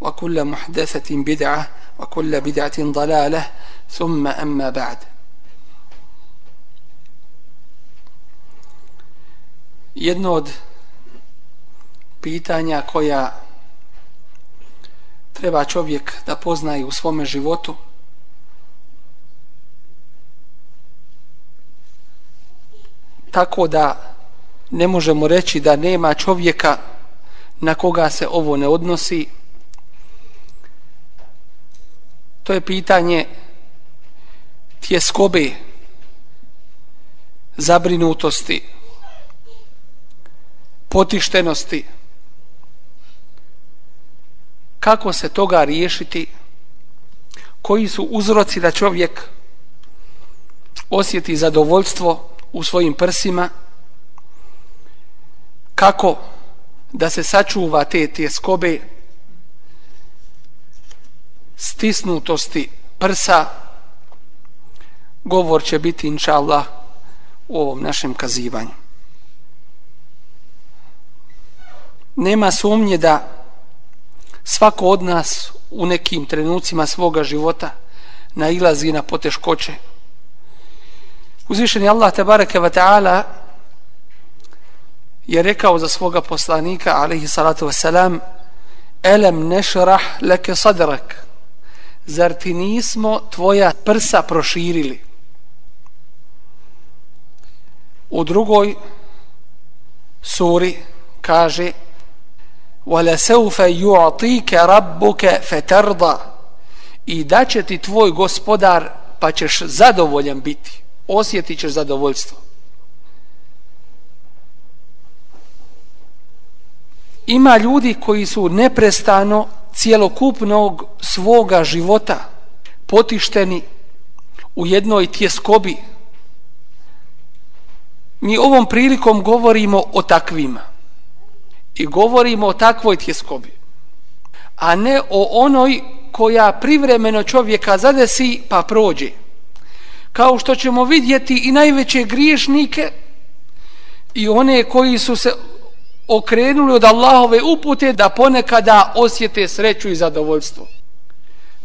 وكل محدثة بدعة وكل بدعة ضلالة ثم أما بعد jedno od pitanja koja treba čovjek da poznaje u svome životu tako da ne možemo reći da nema čovjeka na koga se ovo ne odnosi to je pitanje tjeskobe zabrinutosti potištenosti. Kako se toga riješiti? Koji su uzroci da čovjek osjeti zadovoljstvo u svojim prsima? Kako da se sačuva te tjeskobe? Stisnutosti prsa. Govor će biti inša Allah u ovom našem kazivanju. Nema sumnje da svako od nas u nekim trenucima svoga života nailazi na poteškoće. Uzvišeni Allah tabaraka ve ta'ala je rekao za svoga poslanika alejhi salatu selam elem nešrah leke sadrak zar ti nismo tvoja prsa proširili? U drugoj suri kaže وَلَسَوْفَ يُعْطِيكَ رَبُّكَ فَتَرْضَ I da će ti tvoj gospodar pa ćeš zadovoljan biti. Osjetit ćeš zadovoljstvo. Ima ljudi koji su neprestano cijelokupnog svoga života potišteni u jednoj tjeskobi. Mi ovom prilikom govorimo o takvima. I govorimo o takvoj tjeskobi. A ne o onoj koja privremeno čovjeka zadesi pa prođe. Kao što ćemo vidjeti i najveće griješnike i one koji su se okrenuli od Allahove upute da ponekada osjete sreću i zadovoljstvo.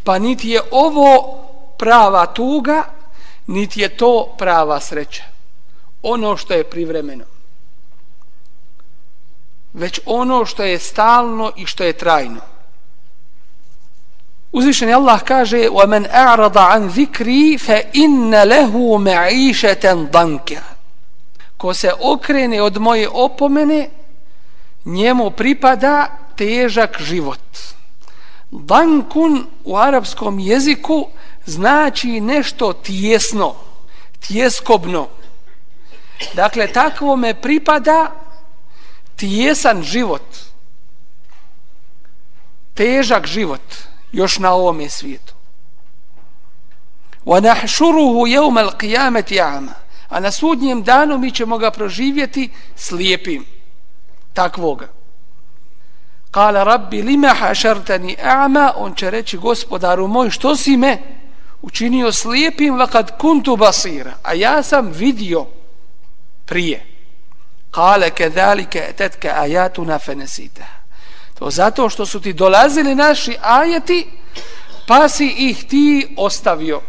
Pa niti je ovo prava tuga, niti je to prava sreća. Ono što je privremeno. Već ono što je stalno i što je trajno. Uzvišeni Allah kaže وَمَنْ أَعْرَضَ عَنْ ذِكْرِي فَإِنَّ لَهُ مَعِيشَةً ضَنْكَ Ko se okrene od moje opomene, njemu pripada težak život. Dankun u arapskom jeziku znači nešto tjesno, tjeskobno. Dakle, takvo me pripada tjesan život, težak život još na ovome svijetu. وَنَحْشُرُهُ يَوْمَ الْقِيَامَةِ عَمَا A na sudnjem danu mi ćemo ga proživjeti slijepim takvoga. Kala rabbi lima hašartani a'ma, on će reći gospodaru moj, što si me učinio slijepim vakad kuntu basira, a ja sam vidio prije. Kale kedalike etetke ajatuna fenesita. To zato što su ti dolazili naši ajeti, pa si ih ti ostavio.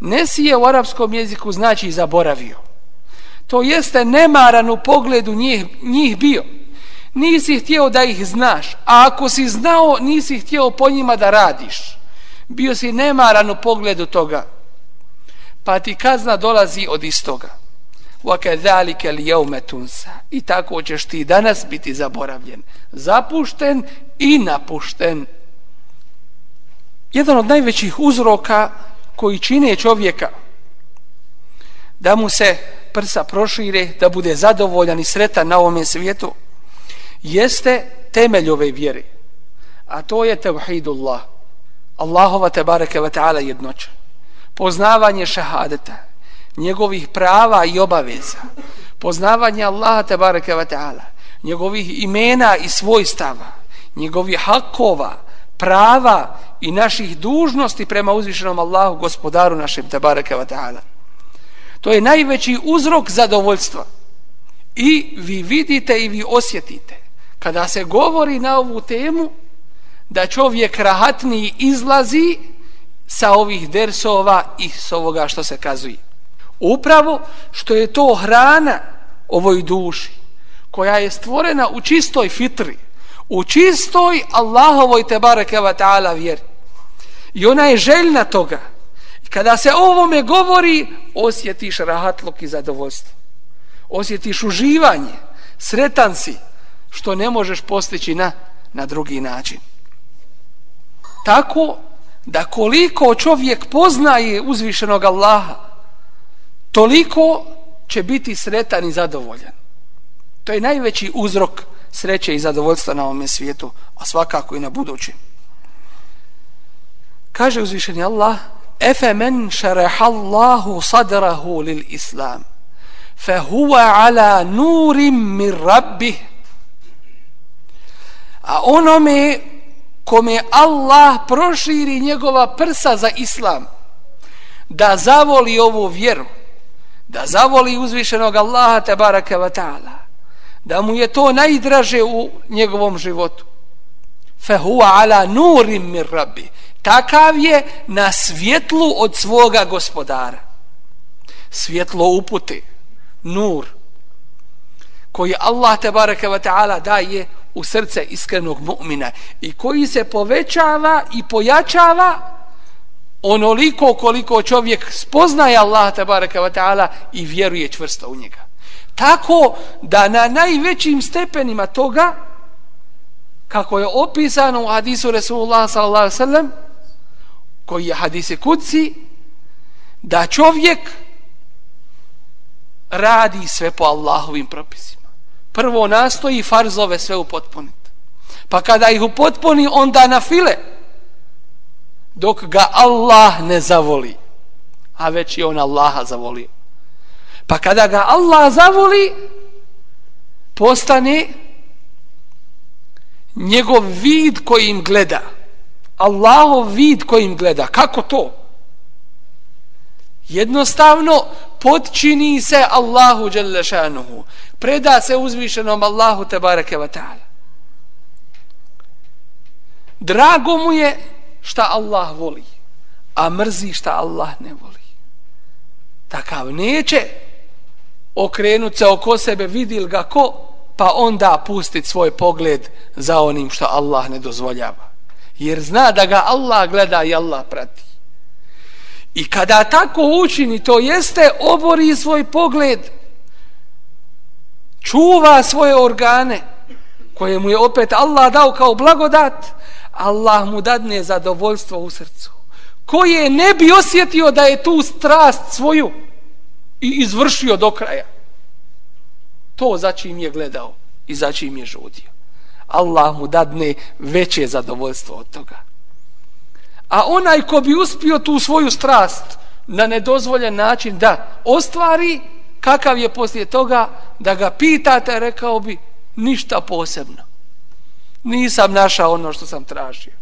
Nesije u arapskom jeziku znači zaboravio To jeste nemaran u pogledu njih, njih bio. Nisi htio da ih znaš. A ako si znao, nisi htio po njima da radiš. Bio si nemaran u pogledu toga. Pa ti kazna dolazi od istoga. وَكَذَلِكَ الْيَوْمَ تُنْسَ I tako ćeš ti danas biti zaboravljen. Zapušten i napušten. Jedan od najvećih uzroka koji čine čovjeka da mu se prsa prošire, da bude zadovoljan i sretan na ovom svijetu, jeste temelj ove vjere. A to je tevhidullah. Allahova tebareke ve taala jednoća. Poznavanje šahadeta, njegovih prava i obaveza. Poznavanje Allaha tebareke ve taala, njegovih imena i svojstava, njegovih hakova, prava i naših dužnosti prema uzvišenom Allahu gospodaru našem tebareke ve taala. To je najveći uzrok zadovoljstva. I vi vidite i vi osjetite kada se govori na ovu temu da čovjek rahatni izlazi sa ovih dersova i s ovoga što se kazuje. Upravo što je to hrana ovoj duši koja je stvorena u čistoj fitri, u čistoj Allahovoj tebarekeva ta'ala vjeri. I ona je željna toga. Kada se o ovome govori, osjetiš rahatluk i zadovoljstvo. Osjetiš uživanje, sretan si, što ne možeš postići na, na drugi način. Tako da koliko čovjek poznaje uzvišenog Allaha, toliko će biti sretan i zadovoljan. To je najveći uzrok sreće i zadovoljstva na ovom svijetu, a svakako i na budućem. Kaže uzvišeni Allah, Efe men šerehallahu sadrahu lil islam, fe huwa ala nurim mir rabbih, a onome kome Allah proširi njegova prsa za islam da zavoli ovu vjeru da zavoli uzvišenog Allaha te baraka wa ta'ala da mu je to najdraže u njegovom životu. Fa huwa ala nurim min rabbi takav je na svjetlu od svoga gospodara svjetlo upute nur koji Allah te baraka wa ta'ala daje u srce iskrenog mu'mina i koji se povećava i pojačava onoliko koliko čovjek spoznaje Allah tabaraka wa ta'ala i vjeruje čvrsto u njega. Tako da na najvećim stepenima toga kako je opisano u hadisu Resulullah sallallahu sallam koji je hadise kuci, da čovjek radi sve po Allahovim propisima prvo nastoji farzove sve upotpuniti. Pa kada ih upotpuni, onda na file. Dok ga Allah ne zavoli. A već je on Allaha zavolio. Pa kada ga Allah zavoli, postane njegov vid kojim gleda. Allahov vid kojim gleda. Kako to? Jednostavno, podčini se Allahu Đelešanuhu preda se uzvišenom Allahu Tebareke ve taala drago mu je šta Allah voli a mrzi šta Allah ne voli takav neće okrenut se oko sebe vidil ga ko pa onda pustit svoj pogled za onim što Allah ne dozvoljava jer zna da ga Allah gleda i Allah prati. I kada tako učini to jeste obori svoj pogled čuva svoje organe koje mu je opet Allah dao kao blagodat Allah mu dadne zadovoljstvo u srcu. Koje ne bi osjetio da je tu strast svoju i izvršio do kraja. To za čim je gledao i za čim je žudio. Allah mu dadne veće zadovoljstvo od toga a onaj ko bi uspio tu svoju strast na nedozvoljen način da ostvari kakav je poslije toga da ga pitate rekao bi ništa posebno Nisam našao ono što sam tražio.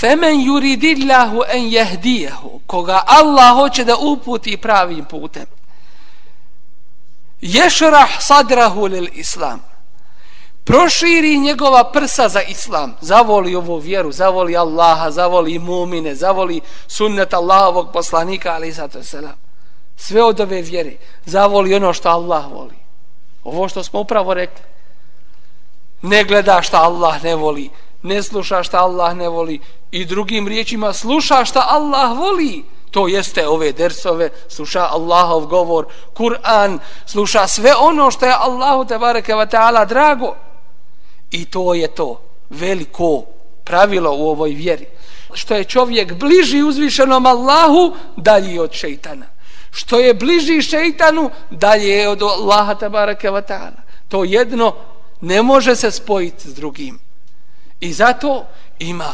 Femen yuridillahu en jehdijehu, koga Allah hoće da uputi pravim putem. Ješrah sadrahu lil islam. Proširi njegova prsa za islam. Zavoli ovu vjeru, zavoli Allaha, zavoli mumine, zavoli sunnet Allahovog poslanika, ali zato selam. Sve od ove vjere. Zavoli ono što Allah voli. Ovo što smo upravo rekli. Ne gleda šta Allah ne voli. Ne sluša šta Allah ne voli i drugim riječima sluša šta Allah voli to jeste ove dersove sluša Allahov govor Kur'an sluša sve ono što je Allahu te bareke ve taala drago. I to je to veliko pravilo u ovoj vjeri. Što je čovjek bliži uzvišenom Allahu dalji od šejtana što je bliži šejtanu dalje od Allaha te bareke ve taala. To jedno ne može se spojiti s drugim. I zato ima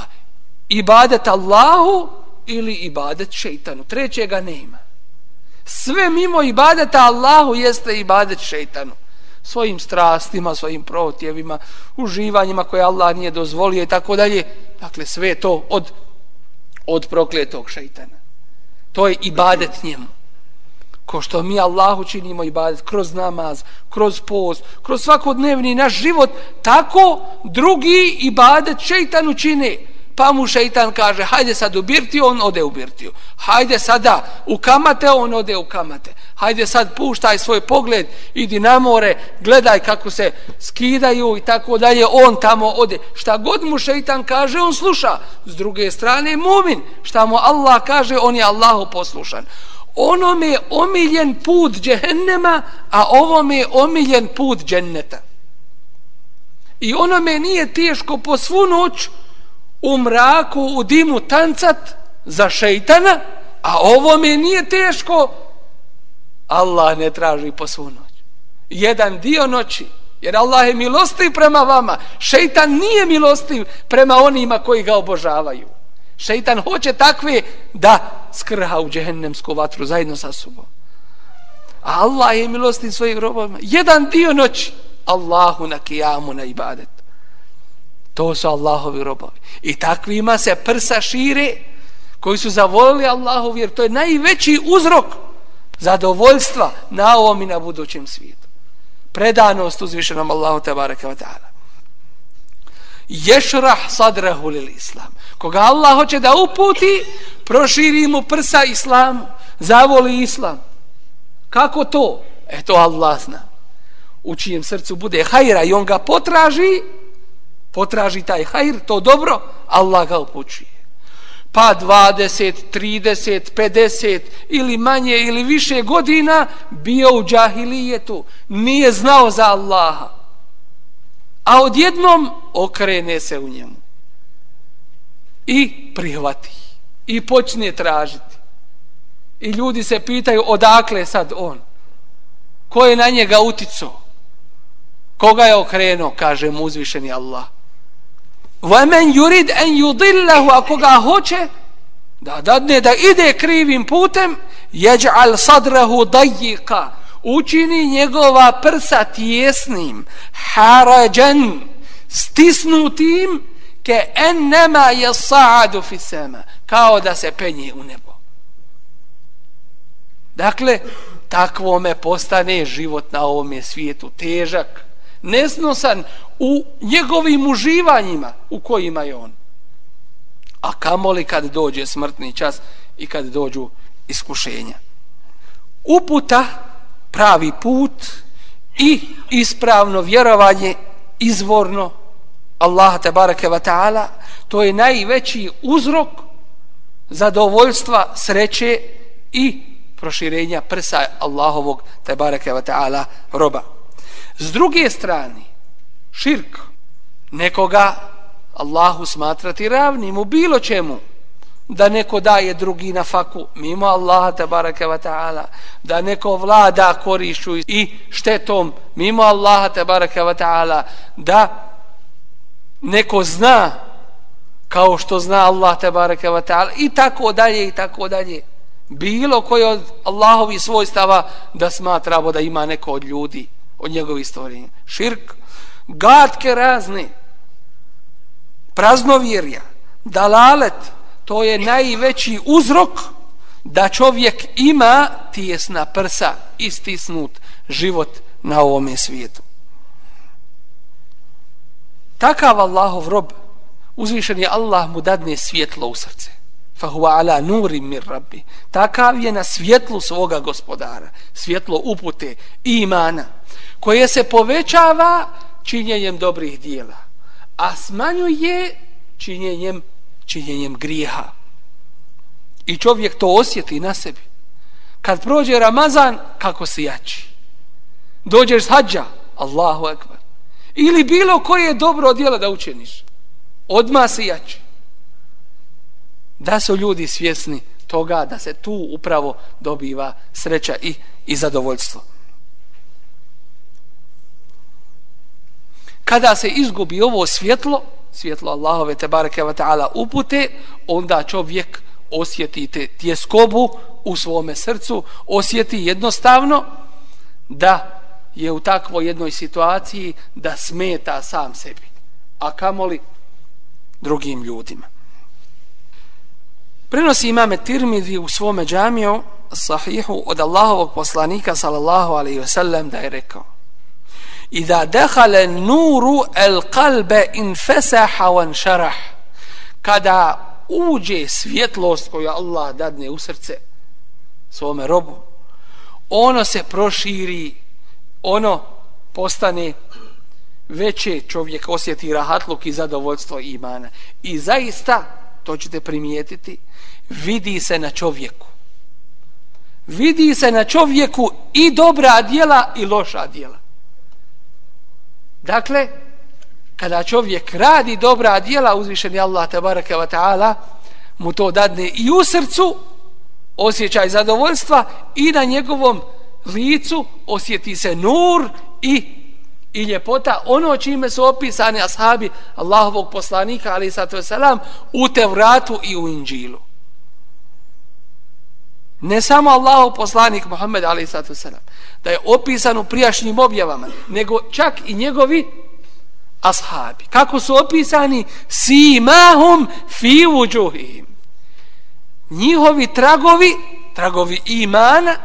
ibadet Allahu ili ibadet šeitanu. Trećega nema. Sve mimo ibadeta Allahu jeste ibadet šeitanu. Svojim strastima, svojim protjevima, uživanjima koje Allah nije dozvolio i tako dalje. Dakle, sve to od, od prokletog šeitana. To je ibadet njemu. Ko što mi Allahu činimo ibadet kroz namaz, kroz post, kroz svakodnevni naš život, tako drugi ibadet šeitanu čine pa mu šeitan kaže hajde sad u birtiju, on ode u birtiju. Hajde sada u kamate, on ode u kamate. Hajde sad puštaj svoj pogled, idi na more, gledaj kako se skidaju i tako dalje, on tamo ode. Šta god mu šeitan kaže, on sluša. S druge strane, mumin, šta mu Allah kaže, on je Allahu poslušan. Ono mi je omiljen put džehennema, a ovo mi je omiljen put dženneta. I onome nije teško po svu noć, u mraku, u dimu tancat za šeitana, a ovo mi nije teško, Allah ne traži po svu noć. Jedan dio noći, jer Allah je milostiv prema vama, šeitan nije milostiv prema onima koji ga obožavaju. Šeitan hoće takve da skrha u džehennemsku vatru zajedno sa sobom. A Allah je milostiv svojim robovima. Jedan dio noći, Allahu na kijamu na ibadet. To su Allahovi robovi. I takvima se prsa šire koji su zavolili Allahu jer to je najveći uzrok zadovoljstva na ovom i na budućem svijetu. Predanost uzvišenom Allahu tabaraka wa ta'ala. Ješrah sadrahu lil islam. Koga Allah hoće da uputi, proširi mu prsa islamu, zavoli islam. Kako to? E to Allah zna. U čijem srcu bude hajra i on ga potraži, potraži taj hajr, to dobro, Allah ga upućuje. Pa 20, 30, 50 ili manje ili više godina bio u džahilijetu, nije znao za Allaha. A odjednom okrene se u njemu. I prihvati. I počne tražiti. I ljudi se pitaju odakle sad on. Ko je na njega uticao? Koga je okrenuo, kaže mu uzvišeni Allah. وَمَنْ يُرِدْ أَنْ يُضِلَّهُ Ako ga hoće da dadne da ide krivim putem يَجْعَلْ صَدْرَهُ دَيِّقَ Učini njegova prsa tjesnim harajan stisnutim ke ennema je sa'adu fi sema kao da se penje u nebo dakle takvo me postane život na ovom svijetu težak nesnosan u njegovim uživanjima u kojima je on. A kamoli kad dođe smrtni čas i kad dođu iskušenja. Uputa, pravi put i ispravno vjerovanje izvorno Allaha te barake wa ta'ala to je najveći uzrok zadovoljstva, sreće i proširenja prsa Allahovog te barake wa ta'ala roba. S druge strane, širk, nekoga Allahu smatrati ravnim u bilo čemu, da neko daje drugi na faku mimo Allaha tabaraka wa ta'ala, da neko vlada korišu i štetom mimo Allaha tabaraka wa ta'ala, da neko zna kao što zna Allah tabaraka wa ta'ala i tako dalje i tako dalje. Bilo koji od Allahovi svojstava da smatramo da ima neko od ljudi od njegovih stvorenja. Širk, gatke razne, praznovjerja, dalalet, to je najveći uzrok da čovjek ima tijesna prsa istisnut život na ovome svijetu. Takav Allahov rob, uzvišen je Allah mu dadne svjetlo u srce fahuwa ala nuri mir rabbi. Takav je na svjetlu svoga gospodara. Svjetlo upute i imana. Koje se povećava činjenjem dobrih dijela. A smanjuje činjenjem, činjenjem grijeha. I čovjek to osjeti na sebi. Kad prođe Ramazan, kako se jači. Dođeš s hađa, Allahu akbar. Ili bilo koje dobro djelo da učiniš. Odma se jači. Da su ljudi svjesni toga da se tu upravo dobiva sreća i, i zadovoljstvo. Kada se izgubi ovo svjetlo, svjetlo Allahove te bareke ve ta'ala upute, onda čovjek osjeti te tjeskobu u svome srcu, osjeti jednostavno da je u takvoj jednoj situaciji da smeta sam sebi, a kamoli drugim ljudima. Prenosi imame Tirmidhi u svome džamiju sahihu od Allahovog poslanika sallallahu alaihi ve sellem da je rekao Ida dehale nuru el kalbe in fesaha šarah kada uđe svjetlost koju Allah dadne u srce svome robu ono se proširi ono postane veće čovjek osjeti rahatluk i zadovoljstvo imana. I zaista, to ćete primijetiti, vidi se na čovjeku. Vidi se na čovjeku i dobra djela i loša djela. Dakle, kada čovjek radi dobra djela, uzvišen je Allah tabaraka wa ta'ala, mu to dadne i u srcu, osjećaj zadovoljstva i na njegovom licu osjeti se nur i i ljepota ono čime su opisani ashabi Allahovog poslanika ali sato selam u Tevratu i u Inđilu ne samo Allahov poslanik Muhammed ali sato selam da je opisan u prijašnjim objavama nego čak i njegovi ashabi. Kako su opisani? Simahum fi vujuhim njihovi tragovi tragovi imana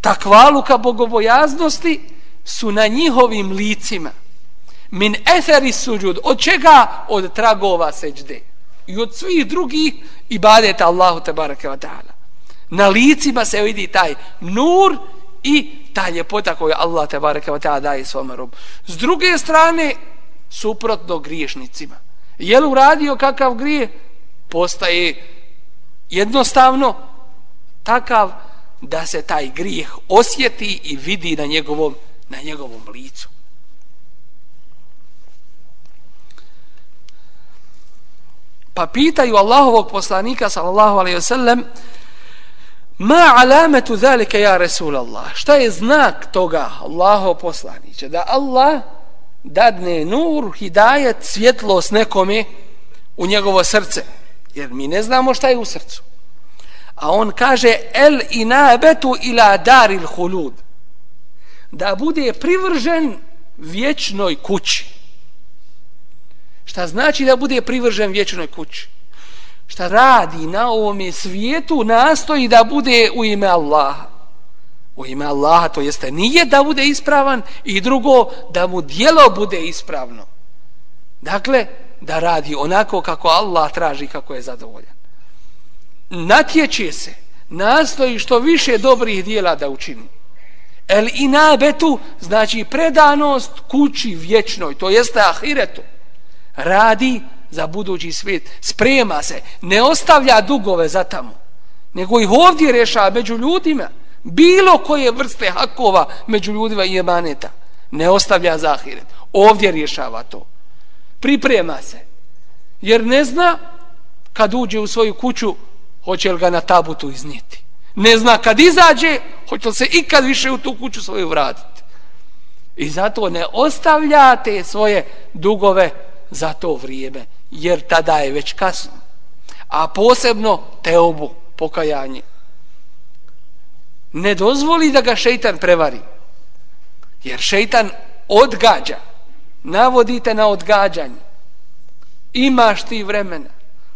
takvaluka bogobojaznosti su na njihovim licima. Min etheri suđud od čega? od tragova seđde. I od svih drugih ibadeta Allahu te wa ta'ala na licima se vidi taj nur i ta ljepota koju Allah te bareke wa ta'ala daje svom robu. S druge strane suprotno griješnicima. Je li uradio kakav grije? Postaje jednostavno takav da se taj grijeh osjeti i vidi na njegovom, na njegovom licu. Pa pitaju Allahovog poslanika sallallahu alaihi sellem ma alametu zalika ja Resul Allah šta je znak toga Allaho poslaniće da Allah dadne nur, hidajet, svjetlost nekome u njegovo srce jer mi ne znamo šta je u srcu A on kaže el inabetu ila daril hulud. Da bude privržen vječnoj kući. Šta znači da bude privržen vječnoj kući? Šta radi na ovom svijetu nastoji da bude u ime Allaha. U ime Allaha to jeste nije da bude ispravan i drugo da mu dijelo bude ispravno. Dakle, da radi onako kako Allah traži kako je zadovoljan natječe se, nastoji što više dobrih dijela da učini. El inabetu znači predanost kući vječnoj, to jeste ahiretu. Radi za budući svijet, sprema se, ne ostavlja dugove za tamo, nego ih ovdje reša među ljudima, bilo koje vrste hakova među ljudima i emaneta, ne ostavlja zahiret. Ovdje rješava to. Priprema se. Jer ne zna kad uđe u svoju kuću hoće li ga na tabutu iznijeti. Ne zna kad izađe, hoće li se ikad više u tu kuću svoju vratiti. I zato ne ostavljate svoje dugove za to vrijeme, jer tada je već kasno. A posebno teobu, pokajanje. Ne dozvoli da ga šeitan prevari. Jer šeitan odgađa. Navodite na odgađanje. Imaš ti vremena.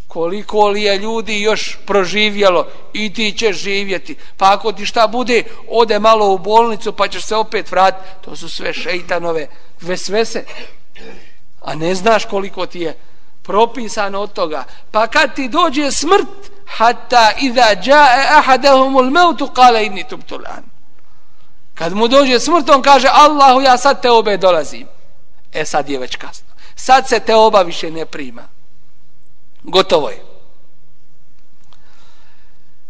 Koliko li je ljudi još proživjelo i ti ćeš živjeti. Pa ako ti šta bude, ode malo u bolnicu pa ćeš se opet vratiti. To su sve šeitanove vesvese. A ne znaš koliko ti je propisano od toga. Pa kad ti dođe smrt, hatta iza jae ahadahumul mautu kale inni tubtulan. Kad mu dođe smrt, on kaže Allahu ja sad te obe dolazim. E sad je već kasno. Sad se te oba više ne prima. Gotovo je.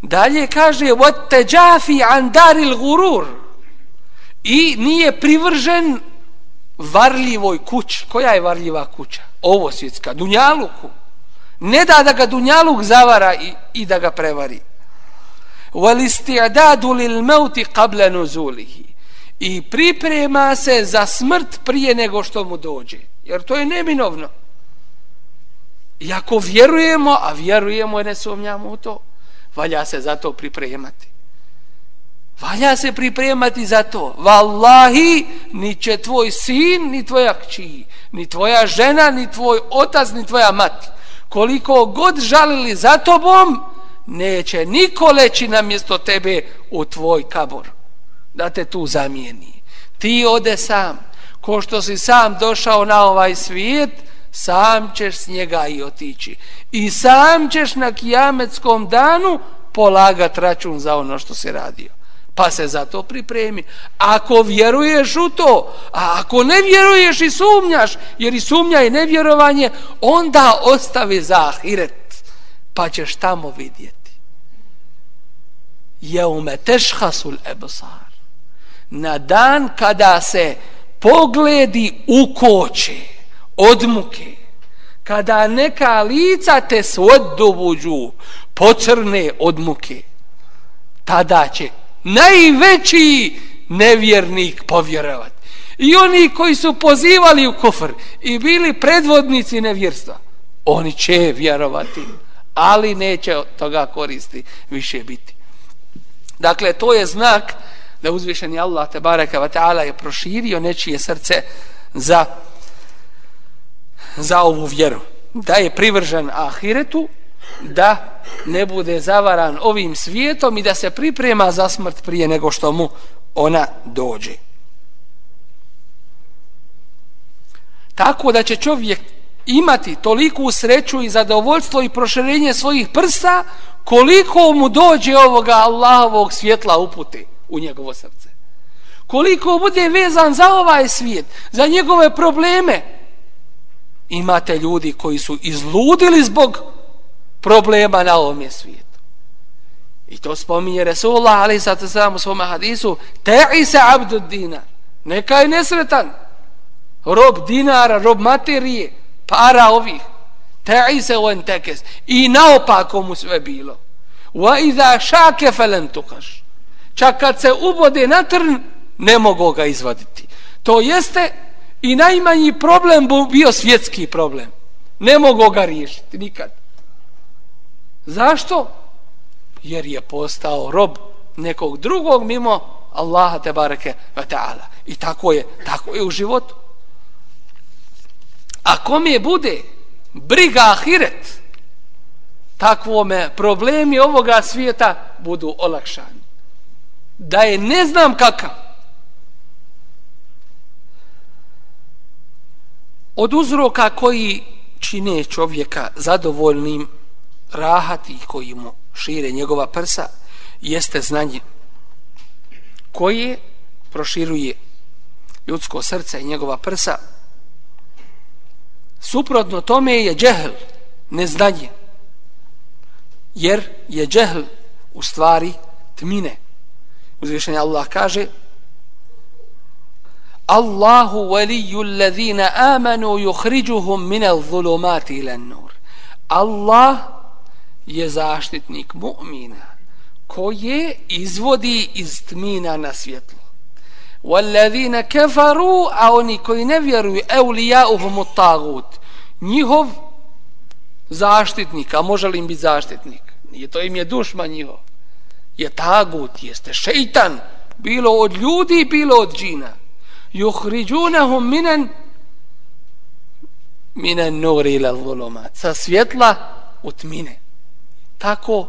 Dalje kaže وَتَّجَافِ عَنْ دَارِ الْغُرُورِ I nije privržen varljivoj kući. Koja je varljiva kuća? Ovo svjetska. Dunjaluku. Ne da da ga Dunjaluk zavara i, i da ga prevari. وَلِسْتِعْدَادُ لِلْمَوْتِ قَبْلَ نُزُولِهِ I priprema se za smrt prije nego što mu dođe. Jer to je neminovno. I ako vjerujemo, a vjerujemo i ne sumnjamo u to, valja se za to pripremati. Valja se pripremati za to. Wallahi, ni će tvoj sin, ni tvoja kći, ni tvoja žena, ni tvoj otac, ni tvoja mati. Koliko god žalili za tobom, neće niko leći na mjesto tebe u tvoj kabor. Da te tu zamijeni. Ti ode sam. Ko što si sam došao na ovaj svijet, sam ćeš s njega i otići. I sam ćeš na kijametskom danu polagat račun za ono što si radio. Pa se za to pripremi. Ako vjeruješ u to, a ako ne vjeruješ i sumnjaš, jer i sumnja i nevjerovanje, onda ostavi za ahiret, pa ćeš tamo vidjeti. Jeume tešhasul ebosar. Na dan kada se pogledi ukoče, od muke kada neka lica te svodovuđu pocrne od muke tada će najveći nevjernik povjerovat i oni koji su pozivali u kufr i bili predvodnici nevjerstva oni će vjerovati ali neće toga koristi više biti dakle to je znak da uzvišeni Allah te bareka wa ta'ala je proširio nečije srce za za ovu vjeru. Da je privržen ahiretu, da ne bude zavaran ovim svijetom i da se priprema za smrt prije nego što mu ona dođe. Tako da će čovjek imati toliku sreću i zadovoljstvo i proširenje svojih prsa koliko mu dođe ovoga Allahovog svjetla upute u njegovo srce. Koliko bude vezan za ovaj svijet, za njegove probleme, imate ljudi koji su izludili zbog problema na ovom svijetu. I to spominje Resulullah ali sad se sam u svom hadisu te'i se abdu dinar. Neka je nesretan. Rob dinara, rob materije, para ovih. Te'i se on tekes. I naopako mu sve bilo. Wa iza šake felen tukaš. Čak kad se ubode na trn, ne mogu ga izvaditi. To jeste I najmanji problem bio svjetski problem. Ne mogu ga riješiti nikad. Zašto? Jer je postao rob nekog drugog mimo Allaha te bareke ve taala. I tako je, tako je u životu. A kome bude briga ahiret, takvome problemi ovoga svijeta budu olakšani. Da je ne znam kakav, Od uzroka koji čine čovjeka zadovoljnim rahati koji mu šire njegova prsa jeste znanje koje proširuje ljudsko srce i njegova prsa suprotno tome je džehl neznanje jer je džehl u stvari tmine uzvišenje Allah kaže Allahu waliju allazina amanu yukhrijuhum min al-zulumati ila an-nur. Allah je zaštitnik mu'mina koje izvodi iz tmina na svjetlo. Wallazina كَفَرُوا a oni koji ne vjeruju evlijauhum tagut. Njihov zaštitnik, a može li im biti zaštitnik? Nije to im je dušma njihov. Je tagut, jeste šeitan, bilo od ljudi, bilo od džina yuhriđunahum minan minan nuri ila zulumat sa svjetla u tmine tako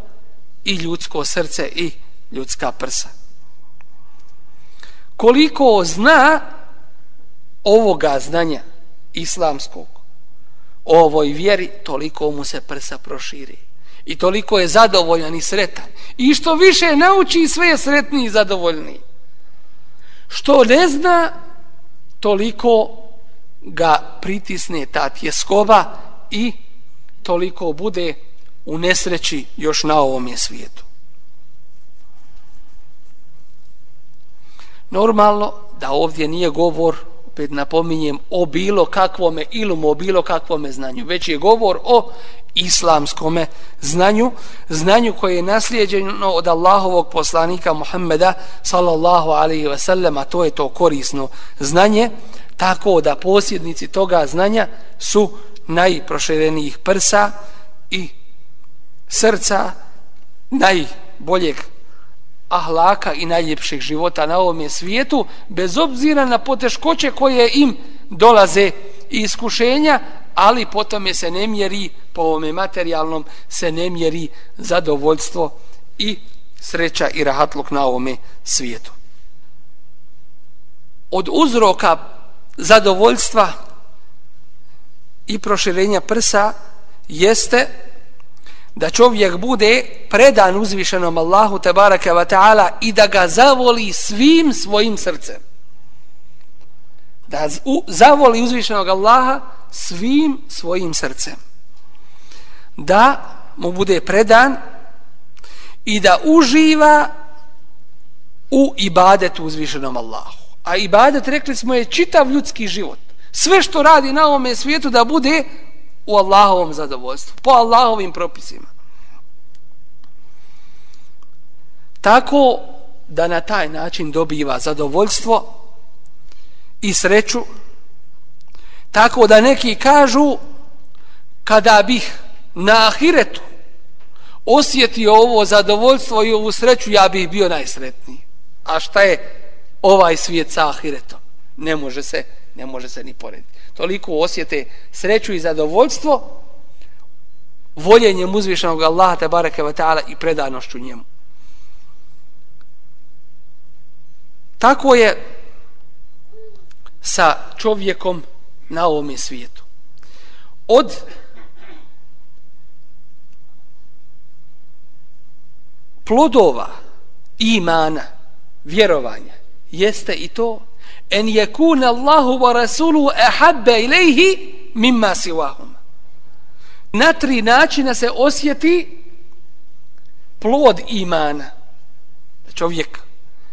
i ljudsko srce i ljudska prsa. Koliko zna ovoga znanja islamskog ovoj vjeri toliko mu se prsa proširi. I toliko je zadovoljan i sretan. I što više nauči sve je sretniji i zadovoljniji. Što ne zna toliko ga pritisne ta tjeskova i toliko bude u nesreći još na ovom je svijetu. Normalno da ovdje nije govor, opet napominjem, o bilo kakvome ilumu, o bilo kakvome znanju, već je govor o islamskome znanju, znanju koje je naslijeđeno od Allahovog poslanika Muhammeda sallallahu alaihi ve sellem, a to je to korisno znanje, tako da posjednici toga znanja su najproširenijih prsa i srca najboljeg ahlaka i najljepšeg života na ovom svijetu, bez obzira na poteškoće koje im dolaze i iskušenja, ali potom je se ne mjeri po ovome materijalnom se ne mjeri zadovoljstvo i sreća i rahatluk na ovome svijetu. Od uzroka zadovoljstva i proširenja prsa jeste da čovjek bude predan uzvišenom Allahu tebaraka wa ta'ala i da ga zavoli svim svojim srcem. Da zavoli uzvišenog Allaha svim svojim srcem. Da mu bude predan i da uživa u ibadetu uzvišenom Allahu. A ibadet, rekli smo, je čitav ljudski život. Sve što radi na ovome svijetu da bude u Allahovom zadovoljstvu, po Allahovim propisima. Tako da na taj način dobiva zadovoljstvo i sreću, tako da neki kažu kada bih na ahiretu osjetio ovo zadovoljstvo i ovu sreću, ja bih bio najsretniji. A šta je ovaj svijet sa ahiretom? Ne može se, ne može se ni porediti toliko osjete sreću i zadovoljstvo voljenjem uzvišenog Allaha te bareke ve taala i predanošću njemu. Tako je sa čovjekom na ovom svijetu. Od plodova imana vjerovanja jeste i to en yakuna Allahu wa rasuluhu ahabba ilayhi mimma siwahum. Na tri načina se osjeti plod imana. Da čovjek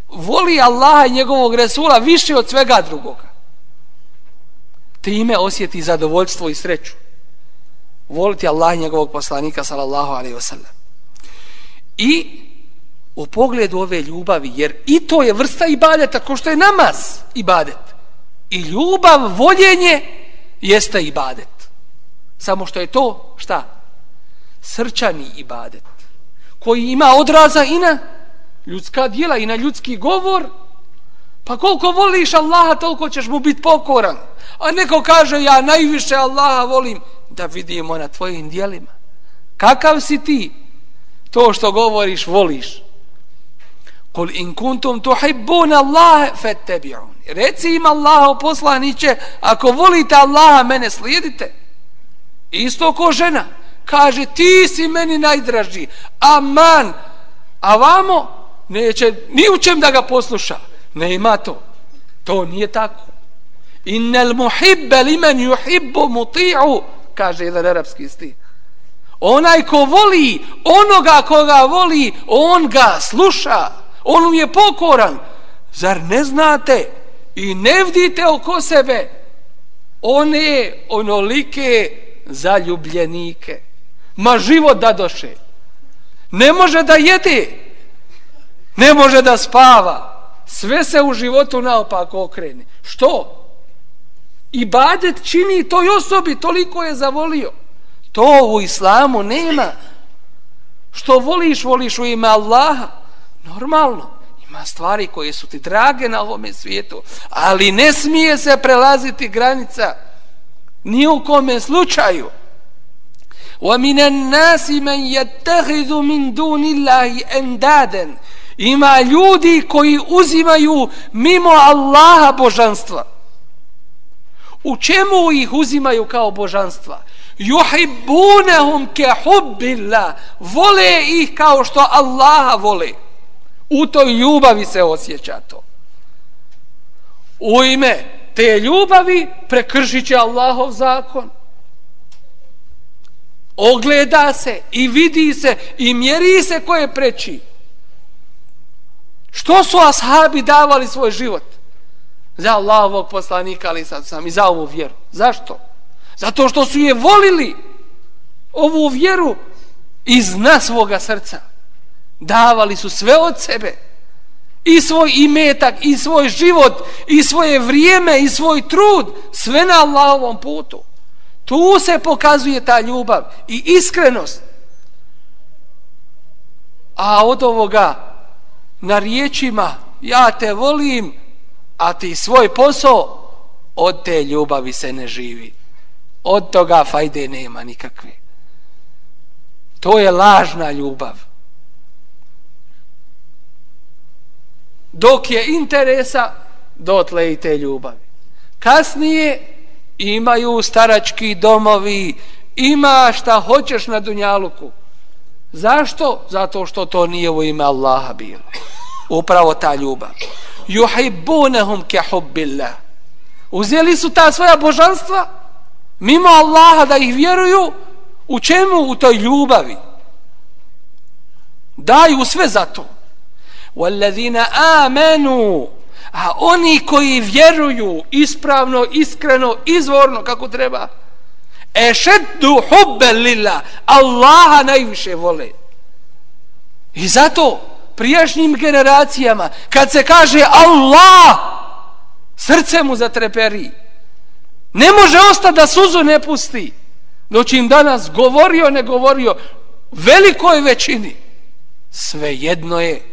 voli Allaha i njegovog Resula više od svega drugoga. Time osjeti zadovoljstvo i sreću. Voliti Allaha i njegovog poslanika sallallahu alaihi wasallam. I u pogledu ove ljubavi, jer i to je vrsta ibadeta, ko što je namaz ibadet. I ljubav, voljenje, jeste ibadet. Samo što je to, šta? Srčani ibadet. Koji ima odraza i na ljudska dijela i na ljudski govor, pa koliko voliš Allaha, toliko ćeš mu biti pokoran. A neko kaže, ja najviše Allaha volim, da vidimo na tvojim dijelima. Kakav si ti? To što govoriš, voliš. Kul in kuntum tuhibbuna Allah fattabi'un. Reci im Allah poslanice, ako volite Allaha, mene slijedite. Isto ko žena. Kaže, ti si meni najdraži. Aman. A vamo, neće ni u čem da ga posluša. Ne ima to. To nije tako. Innal muhibbe liman yuhibbu muti'u. Kaže jedan arapski stih. Onaj ko voli, onoga koga voli, on ga sluša on mu je pokoran. Zar ne znate i ne vidite oko sebe one onolike zaljubljenike? Ma život da doše. Ne može da jede. Ne može da spava. Sve se u životu naopako okrene što? i badet čini toj osobi toliko je zavolio. To u islamu nema. Što voliš, voliš u ime Allaha. Normalno. Ima stvari koje su ti drage na ovome svijetu, ali ne smije se prelaziti granica ni u kome slučaju. وَمِنَ النَّاسِ مَنْ يَتَّخِذُ مِنْ دُونِ اللَّهِ اَنْدَادًا Ima ljudi koji uzimaju mimo Allaha božanstva. U čemu ih uzimaju kao božanstva? Juhibbunehum ke hubbillah. Vole ih kao što Allaha vole. U toj ljubavi se osjeća to. U ime te ljubavi prekršit će Allahov zakon. Ogleda se i vidi se i mjeri se ko je preči. Što su ashabi davali svoj život? Za Allahovog poslanika, ali sad sam i za ovu vjeru. Zašto? Zato što su je volili ovu vjeru iz nas svoga srca. Davali su sve od sebe. I svoj imetak, i svoj život, i svoje vrijeme, i svoj trud. Sve na Allahovom putu. Tu se pokazuje ta ljubav i iskrenost. A od ovoga na riječima ja te volim, a ti svoj posao od te ljubavi se ne živi. Od toga fajde nema nikakve. To je lažna ljubav. Dok je interesa, dotle i te ljubavi. Kasnije imaju starački domovi, ima šta hoćeš na Dunjaluku. Zašto? Zato što to nije u ime Allaha bilo. Upravo ta ljubav. Juhibbunahum ke hubbillah. Uzeli su ta svoja božanstva mimo Allaha da ih vjeruju u čemu? U toj ljubavi. Daju sve za to. وَالَّذِينَ آمَنُوا. A oni koji vjeruju ispravno, iskreno, izvorno kako treba ešeddu hubbe lilla Allaha najviše vole. I zato prijašnjim generacijama kad se kaže Allah srce mu zatreperi. Ne može ostati da suzu ne pusti. Doći im danas govorio ne govorio velikoj većini. Sve jedno je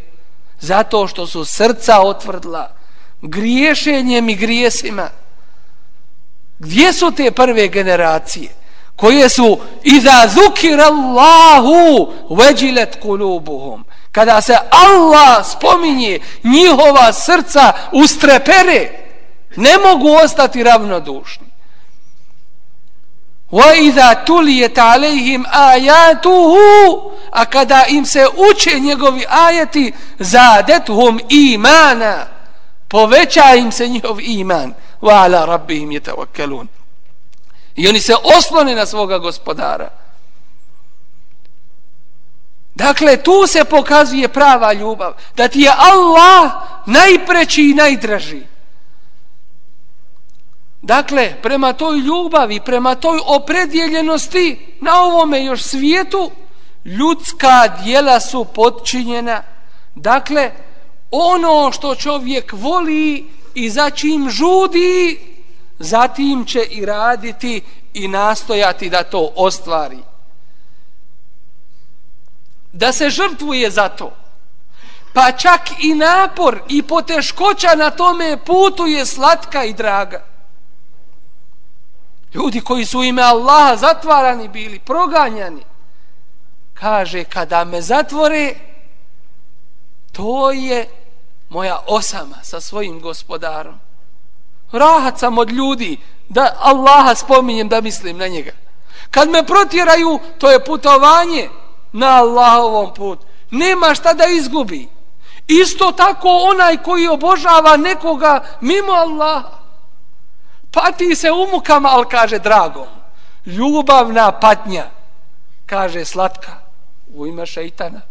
zato što su srca otvrdla griješenjem i grijesima. Gdje su te prve generacije koje su iza zukir Allahu veđilet kulubuhum. Kada se Allah spominje njihova srca ustrepere. Ne mogu ostati ravnodušni. وَإِذَا iza عَلَيْهِمْ آيَاتُهُ a kada im se uče njegovi ajeti zadethum imana poveća im se njihov iman. Wa ala rabbihim yatawakkalun. I oni se oslone na svoga gospodara. Dakle tu se pokazuje prava ljubav da ti je Allah najpreći i najdraži dakle prema toj ljubavi prema toj opredjeljenosti na ovome još svijetu ljudska dijela su podčinjena dakle ono što čovjek voli i za čim žudi, zatim će i raditi i nastojati da to ostvari. Da se žrtvuje za to. Pa čak i napor i poteškoća na tome putu je slatka i draga. Ljudi koji su ime Allaha zatvarani bili, proganjani, kaže kada me zatvore, to je moja osama sa svojim gospodarom. Rahat sam od ljudi da Allaha spominjem da mislim na njega. Kad me protjeraju, to je putovanje na Allahovom put. Nema šta da izgubi. Isto tako onaj koji obožava nekoga mimo Allaha. Pati se u mukama, ali kaže drago. Ljubavna patnja, kaže slatka, u ime šeitana.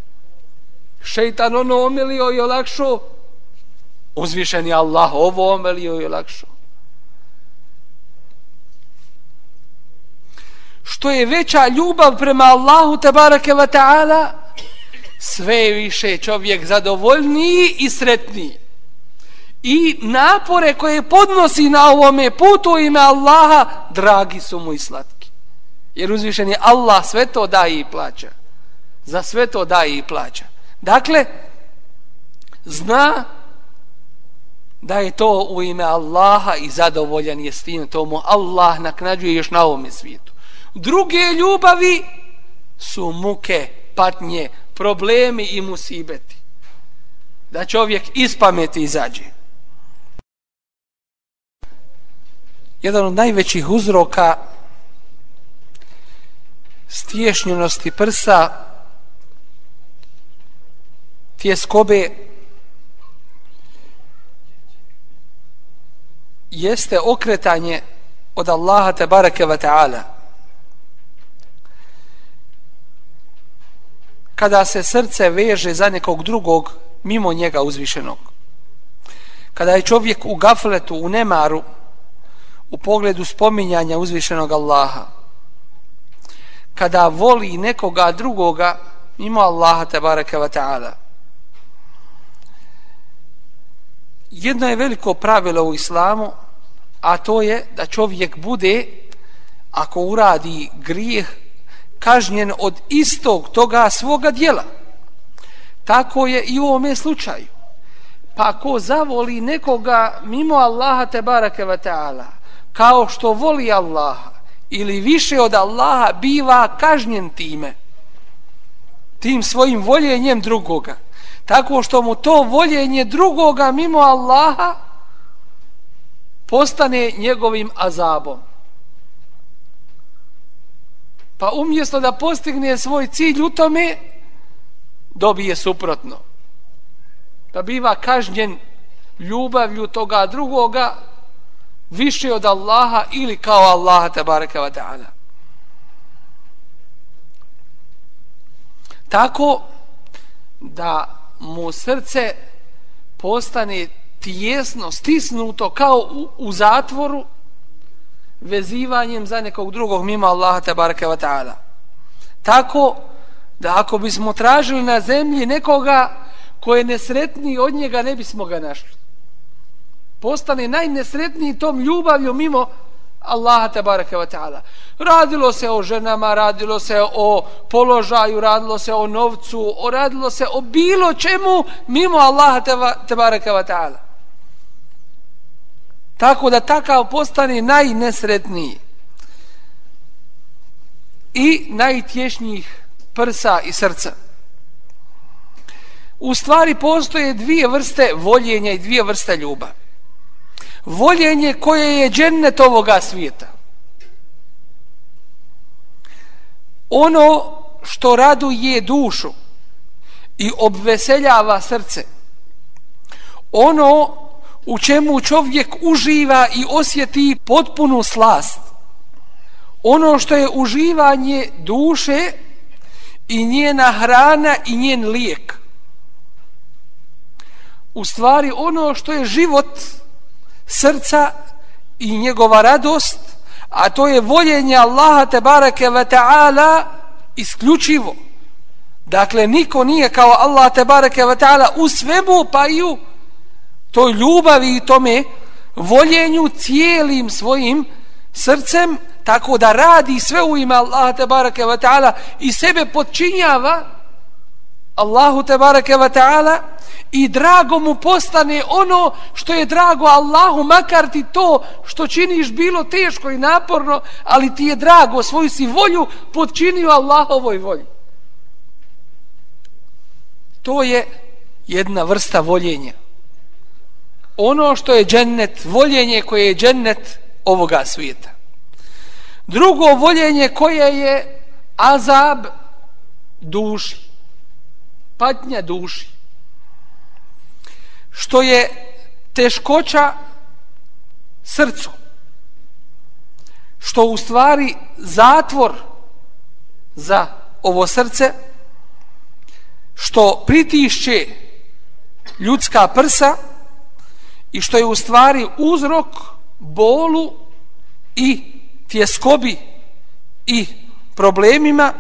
Šeitan ono omilio i olakšo, uzvišeni Allah ovo omilio i olakšo. Što je veća ljubav prema Allahu tebareke wa ta'ala, sve više čovjek zadovoljniji i sretniji. I napore koje podnosi na ovome putu ime Allaha, dragi su mu i slatki. Jer uzvišen je Allah sve to daje i plaća. Za sve to daje i plaća. Dakle, zna da je to u ime Allaha i zadovoljan je s tim, to mu Allah naknađuje još na ovom svijetu. Druge ljubavi su muke, patnje, problemi i musibeti. Da čovjek iz pameti izađe. Jedan od najvećih uzroka stješnjenosti prsa tjeskobe jeste okretanje od Allaha te barake wa ta'ala. Kada se srce veže za nekog drugog mimo njega uzvišenog. Kada je čovjek u gafletu u nemaru u pogledu spominjanja uzvišenog Allaha. Kada voli nekoga drugoga mimo Allaha te wa ta'ala. Jedno je veliko pravilo u islamu a to je da čovjek bude ako uradi grijeh kažnjen od istog toga svoga dijela tako je i u ovome slučaju. Pa ko zavoli nekoga mimo Allaha te barake wa ta'ala kao što voli Allaha ili više od Allaha biva kažnjen time tim svojim voljenjem drugoga tako što mu to voljenje drugoga mimo Allaha postane njegovim azabom. Pa umjesto da postigne svoj cilj u tome, dobije suprotno. pa biva kažnjen ljubavlju toga drugoga više od Allaha ili kao Allaha tabaraka wa ta'ala. Tako da mu srce postane tijesno, stisnuto kao u, u zatvoru vezivanjem za nekog drugog mimo Allaha tabaraka wa ta'ala. Tako da ako bismo tražili na zemlji nekoga ko je nesretniji od njega, ne bismo ga našli. Postane najnesretniji tom ljubavlju mimo Allaha te baraka wa ta'ala. Radilo se o ženama, radilo se o položaju, radilo se o novcu, o radilo se o bilo čemu mimo Allaha te baraka wa ta'ala. Tako da takav postane najnesretniji i najtješnijih prsa i srca. U stvari postoje dvije vrste voljenja i dvije vrste ljubavi voljenje koje je džennet ovoga svijeta. Ono što raduje dušu i obveseljava srce. Ono u čemu čovjek uživa i osjeti potpunu slast. Ono što je uživanje duše i njena hrana i njen lijek. U stvari ono što je život srca i njegova radost, a to je voljenje Allaha te bareke ve ta'ala isključivo. Dakle, niko nije kao Allah te bareke ve ta'ala u svemu pa i u toj ljubavi i tome voljenju cijelim svojim srcem, tako da radi sve u ime Allaha te bareke ve ta'ala i sebe podčinjava Allahu te bareke ve ta'ala i drago mu postane ono što je drago Allahu, makar ti to što činiš bilo teško i naporno, ali ti je drago, svoju si volju podčinio Allahovoj volji. To je jedna vrsta voljenja. Ono što je džennet, voljenje koje je džennet ovoga svijeta. Drugo voljenje koje je azab duši, patnja duši što je teškoća srcu što u stvari zatvor za ovo srce što pritišće ljudska prsa i što je u stvari uzrok bolu i tjeskobi i problemima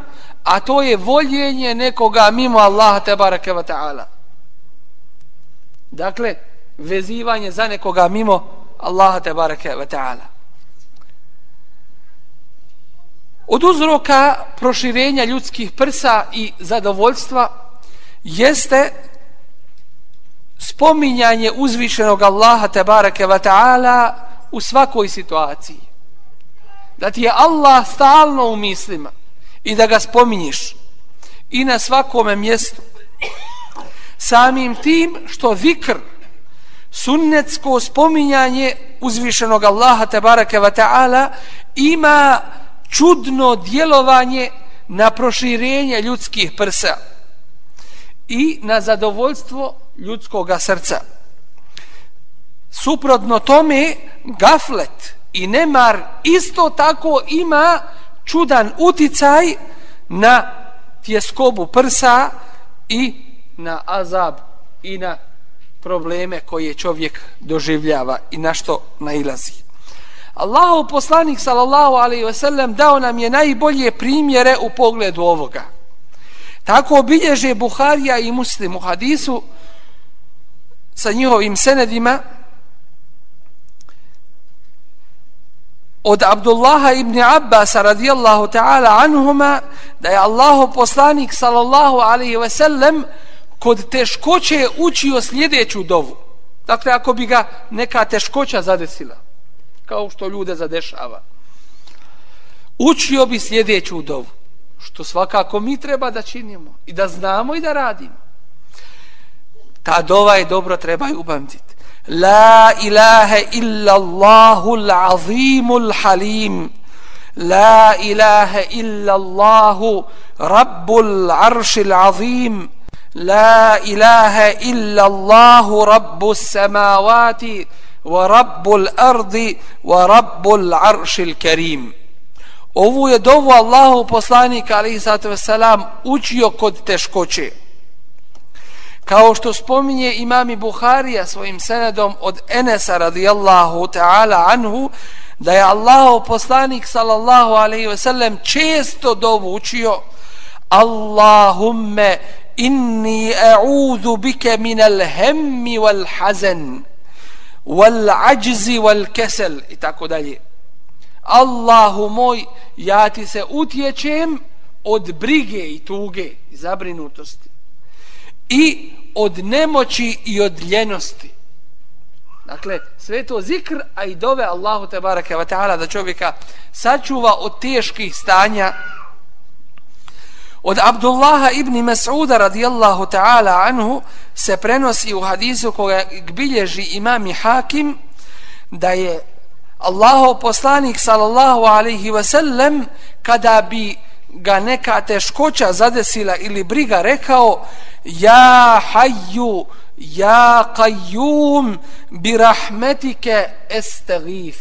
a to je voljenje nekoga mimo Allaha te barake ta'ala. Dakle, vezivanje za nekoga mimo Allaha te bareke ve ta'ala. Od uzroka proširenja ljudskih prsa i zadovoljstva jeste spominjanje uzvišenog Allaha te bareke ve taala u svakoj situaciji da ti je Allah stalno u mislima i da ga spominješ i na svakome mjestu samim tim što zikr sunnetsko spominjanje uzvišenog Allaha te bareke ve taala ima čudno djelovanje na proširenje ljudskih prsa i na zadovoljstvo ljudskog srca. Suprotno tome, gaflet i nemar isto tako ima čudan uticaj na tjeskobu prsa i na azab i na probleme koje čovjek doživljava i na što nailazi. Allahu poslanik sallallahu alejhi ve sellem dao nam je najbolje primjere u pogledu ovoga. Tako obilježe Buharija i Muslim u hadisu sa njihovim senedima od Abdullaha ibn Abbas radijallahu ta'ala anhuma da je Allahu poslanik sallallahu alaihi ve sellem kod teškoće učio sljedeću dovu. Dakle, ako bi ga neka teškoća zadesila, kao što ljude zadešava, učio bi sljedeću dovu, što svakako mi treba da činimo i da znamo i da radimo. Ta dova je dobro treba ju upamtiti. La ilaha illa Allahul azimul halim. La ilaha illa Allahu rabbul arši azim. La ilaha illa Allahu rabbus samavati wa rabbul ardi wa rabbul arši l'karim. Ovu je dovu Allahu poslanika alaihi sallatu wasalam učio kod teškoće kao što spominje imami Buharija svojim senedom od Enesa radijallahu ta'ala anhu da je Allahu poslanik sallallahu alaihi ve sellem često dovučio Allahumme inni a'udhu bika min al-hammi wal-hazan wal-ajzi wal-kasal i tako dalje Allahu moj ja ti se utječem od brige i tuge i zabrinutosti i od nemoći i od ljenosti. Dakle, sve to zikr, a i dove Allahu te baraka wa ta'ala da čovjeka sačuva od teških stanja. Od Abdullaha ibn Mas'uda radijallahu ta'ala anhu se prenosi u hadisu koga bilježi imam i hakim da je Allahov poslanik sallallahu alaihi wa sallam kada bi ga neka teškoća zadesila ili briga rekao Ja hayyu ja qayyum bi rahmetike estaghif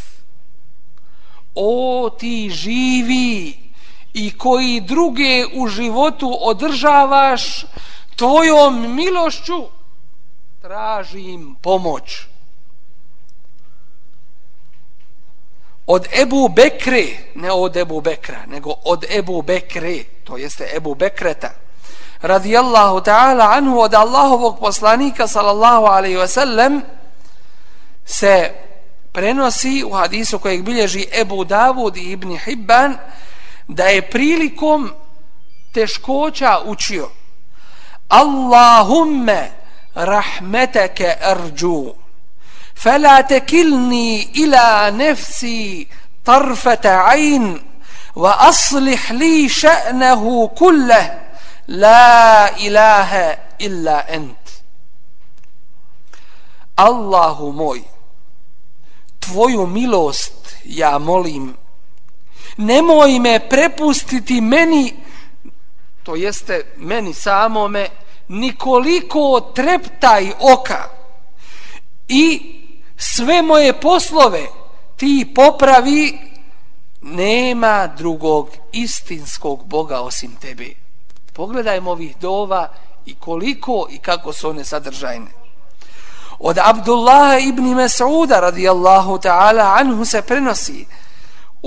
O ti živi i koji druge u životu održavaš tvojom milošću tražim pomoć. Od Ebu Bekre, ne od Ebu Bekra, nego od Ebu Bekre, to jeste Ebu Bekreta, radijallahu ta'ala anhu od Allahovog poslanika, sallallahu alaihi ve sellem, se prenosi u hadisu kojeg bilježi Ebu Davud i Ibn Hibban, da je prilikom teškoća učio Allahumme rahmeteke arđu fela tekilni ila nefsi tarfete ayn wa aslih li še'nehu kulle la ilaha illa ent. Allahu moj tvoju milost ja molim nemoj me prepustiti meni to jeste meni samome nikoliko treptaj oka. I sve moje poslove ti popravi nema drugog istinskog Boga osim tebe. Pogledajmo ovih dova i koliko i kako su one sadržajne. Od Abdullah ibn Mas'uda radijallahu ta'ala anhu se prenosi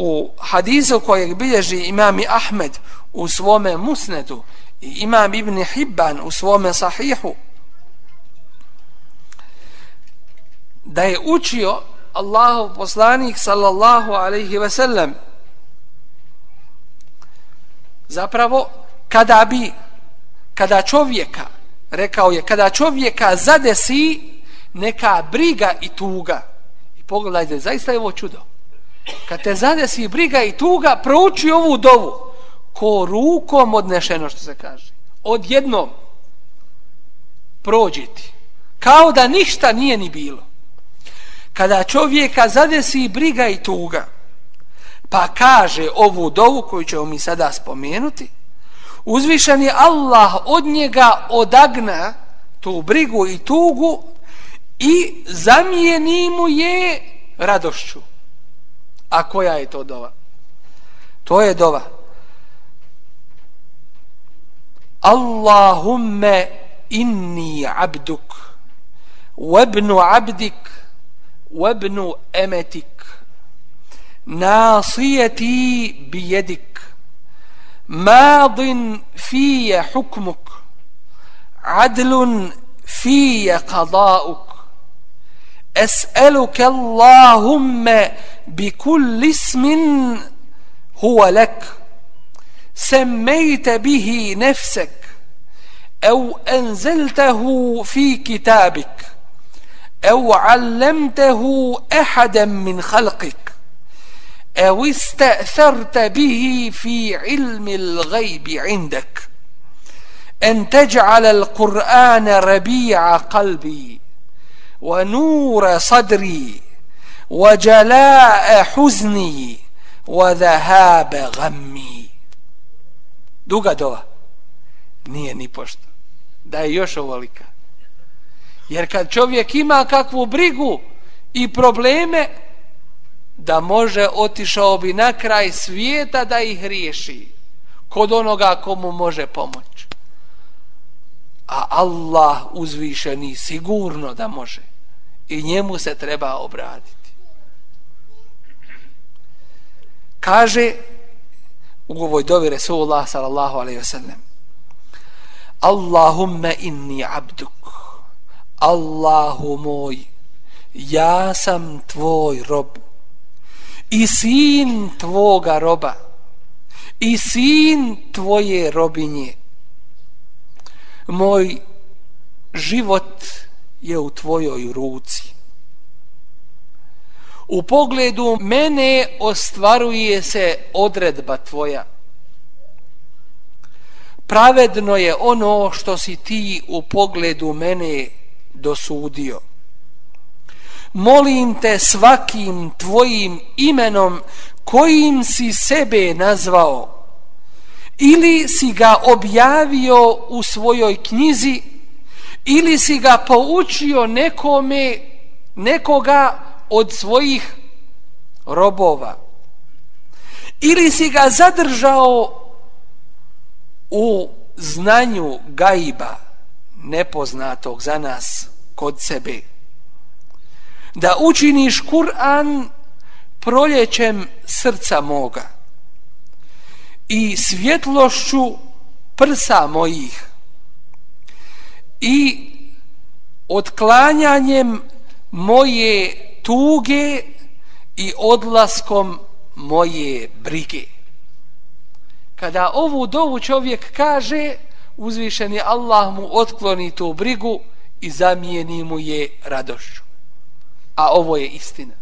u hadisu kojeg bilježi imami Ahmed u svome musnedu i imam ibn Hibban u svome sahihu da je učio Allahov poslanik sallallahu alaihi ve sellem zapravo kada bi kada čovjeka rekao je kada čovjeka zadesi neka briga i tuga. I pogledajte zaista je ovo čudo kad te zadesi briga i tuga prouči ovu dovu. Ko rukom odnešeno što se kaže. Odjednom prođiti kao da ništa nije ni bilo. Kada čovjeka zadesi briga i tuga pa kaže ovu dovu koju ćemo mi sada spomenuti uzvišeni Allah od njega odagna tu brigu i tugu i zamijeni mu je radošću. A koja je to dova? To je dova. Allahumme inni abduk wabnu abdik wabnu emetik nasijeti bijedik madin fije hukmuk adlun fije qadauk أسألك اللهم بكل اسم هو لك. سميت به نفسك أو أنزلته في كتابك أو علمته أحدا من خلقك أو استأثرت به في علم الغيب عندك. أن تجعل القرآن ربيع قلبي. ونور صدري وجلاء حزني وذهاب غمي duga dova nije ni pošto da je još ovolika jer kad čovjek ima kakvu brigu i probleme da može otišao bi na kraj svijeta da ih riješi kod onoga komu može pomoć a Allah uzvišeni sigurno da može. I njemu se treba obraditi kaže u ovoj dovi Resulullah sallallahu alaihi wasallam Allahumma inni abduk. Allahu moj ja sam tvoj rob. I sin tvoga roba. I sin tvoje robinje moj život je u tvojoj ruci. U pogledu mene ostvaruje se odredba tvoja. Pravedno je ono što si ti u pogledu mene dosudio. Molim te svakim tvojim imenom kojim si sebe nazvao ili si ga objavio u svojoj knjizi ili si ga poučio nekome nekoga od svojih robova. Ili si ga zadržao u znanju gaiba nepoznatog za nas kod sebe. Da učiniš Kur'an proljećem srca moga i svjetlošću prsa mojih i otklanjanjem moje tuge i odlaskom moje brige. Kada ovu dovu čovjek kaže, uzvišeni Allah mu otkloni tu brigu i zamijeni mu je radošću a ovo je istina.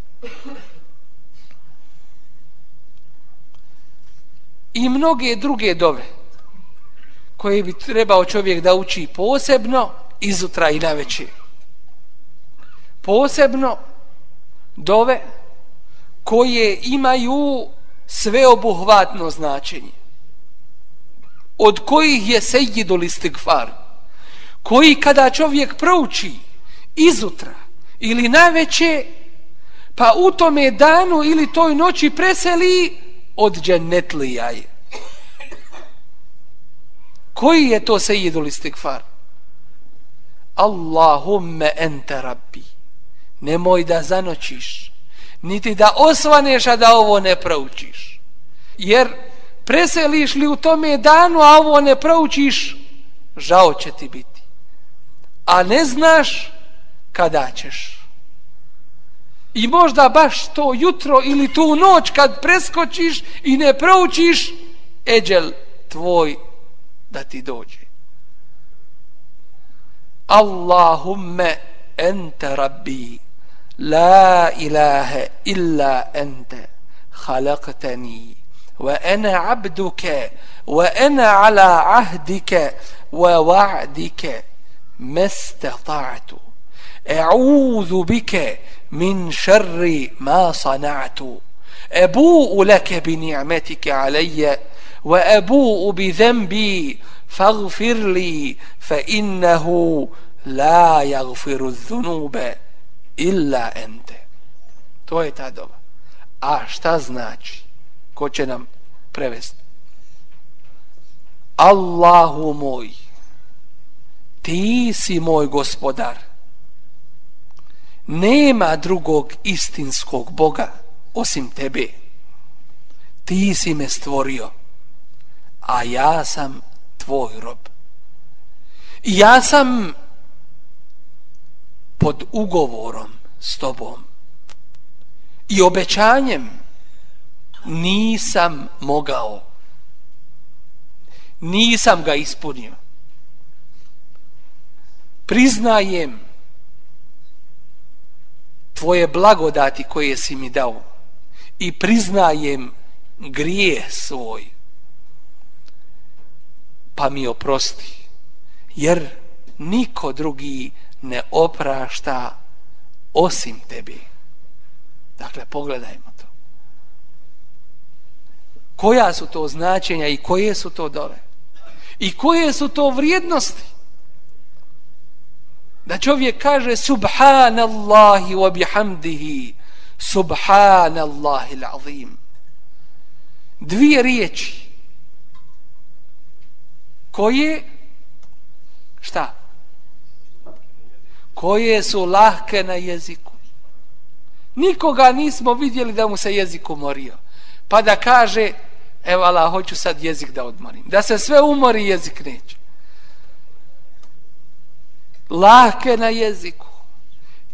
I mnoge druge dove koje bi trebao čovjek da uči posebno izutra i naveće. Posebno dove koje imaju sveobuhvatno značenje. Od kojih je sejidul istigfar. Koji kada čovjek prouči izutra ili najveće pa u tome danu ili toj noći preseli od džennetlija je. Koji je to sejidul istigfar? Allahumme ente rabbi. Nemoj da zanočiš, niti da osvaneš, a da ovo ne proučiš. Jer preseliš li u tome danu, a ovo ne proučiš, žao će ti biti. A ne znaš kada ćeš. I možda baš to jutro ili tu noć kad preskočiš i ne proučiš, eđel tvoj da ti dođe. Allahumme ente rabbi, la ilahe illa ente, halaktani, wa ana abduke, wa ana ala ahdike, wa wa'dike, mestata'tu. E'udhu bike min šerri ma sanatu. Ebu'u leke bi ni'metike alejje, wa ebu'u bi zembi, faghfir li, fa innehu la jaghfiru zunube illa ente. To je ta doba. A šta znači? Ko će nam prevesti? Allahu moj, ti si moj gospodar, Nema drugog istinskog Boga osim tebe. Ti si me stvorio, a ja sam tvoj rob. Ja sam pod ugovorom s tobom i obećanjem nisam mogao nisam ga ispunio priznajem tvoje blagodati koje si mi dao i priznajem grije svoj. Pa mi oprosti jer niko drugi ne oprašta osim tebi. Dakle pogledajmo to. Koja su to značenja i koje su to dole? I koje su to vrijednosti? Da čovjek kaže subhanallahi wa bihamdihi subhanallahi l'azim dvije riječi. Koje? Šta? Koje su lahke na jeziku? Nikoga nismo vidjeli da mu se jezik umorio. Pa da kaže evo Allah hoću sad jezik da odmorim. Da se sve umori jezik neće lahke na jeziku,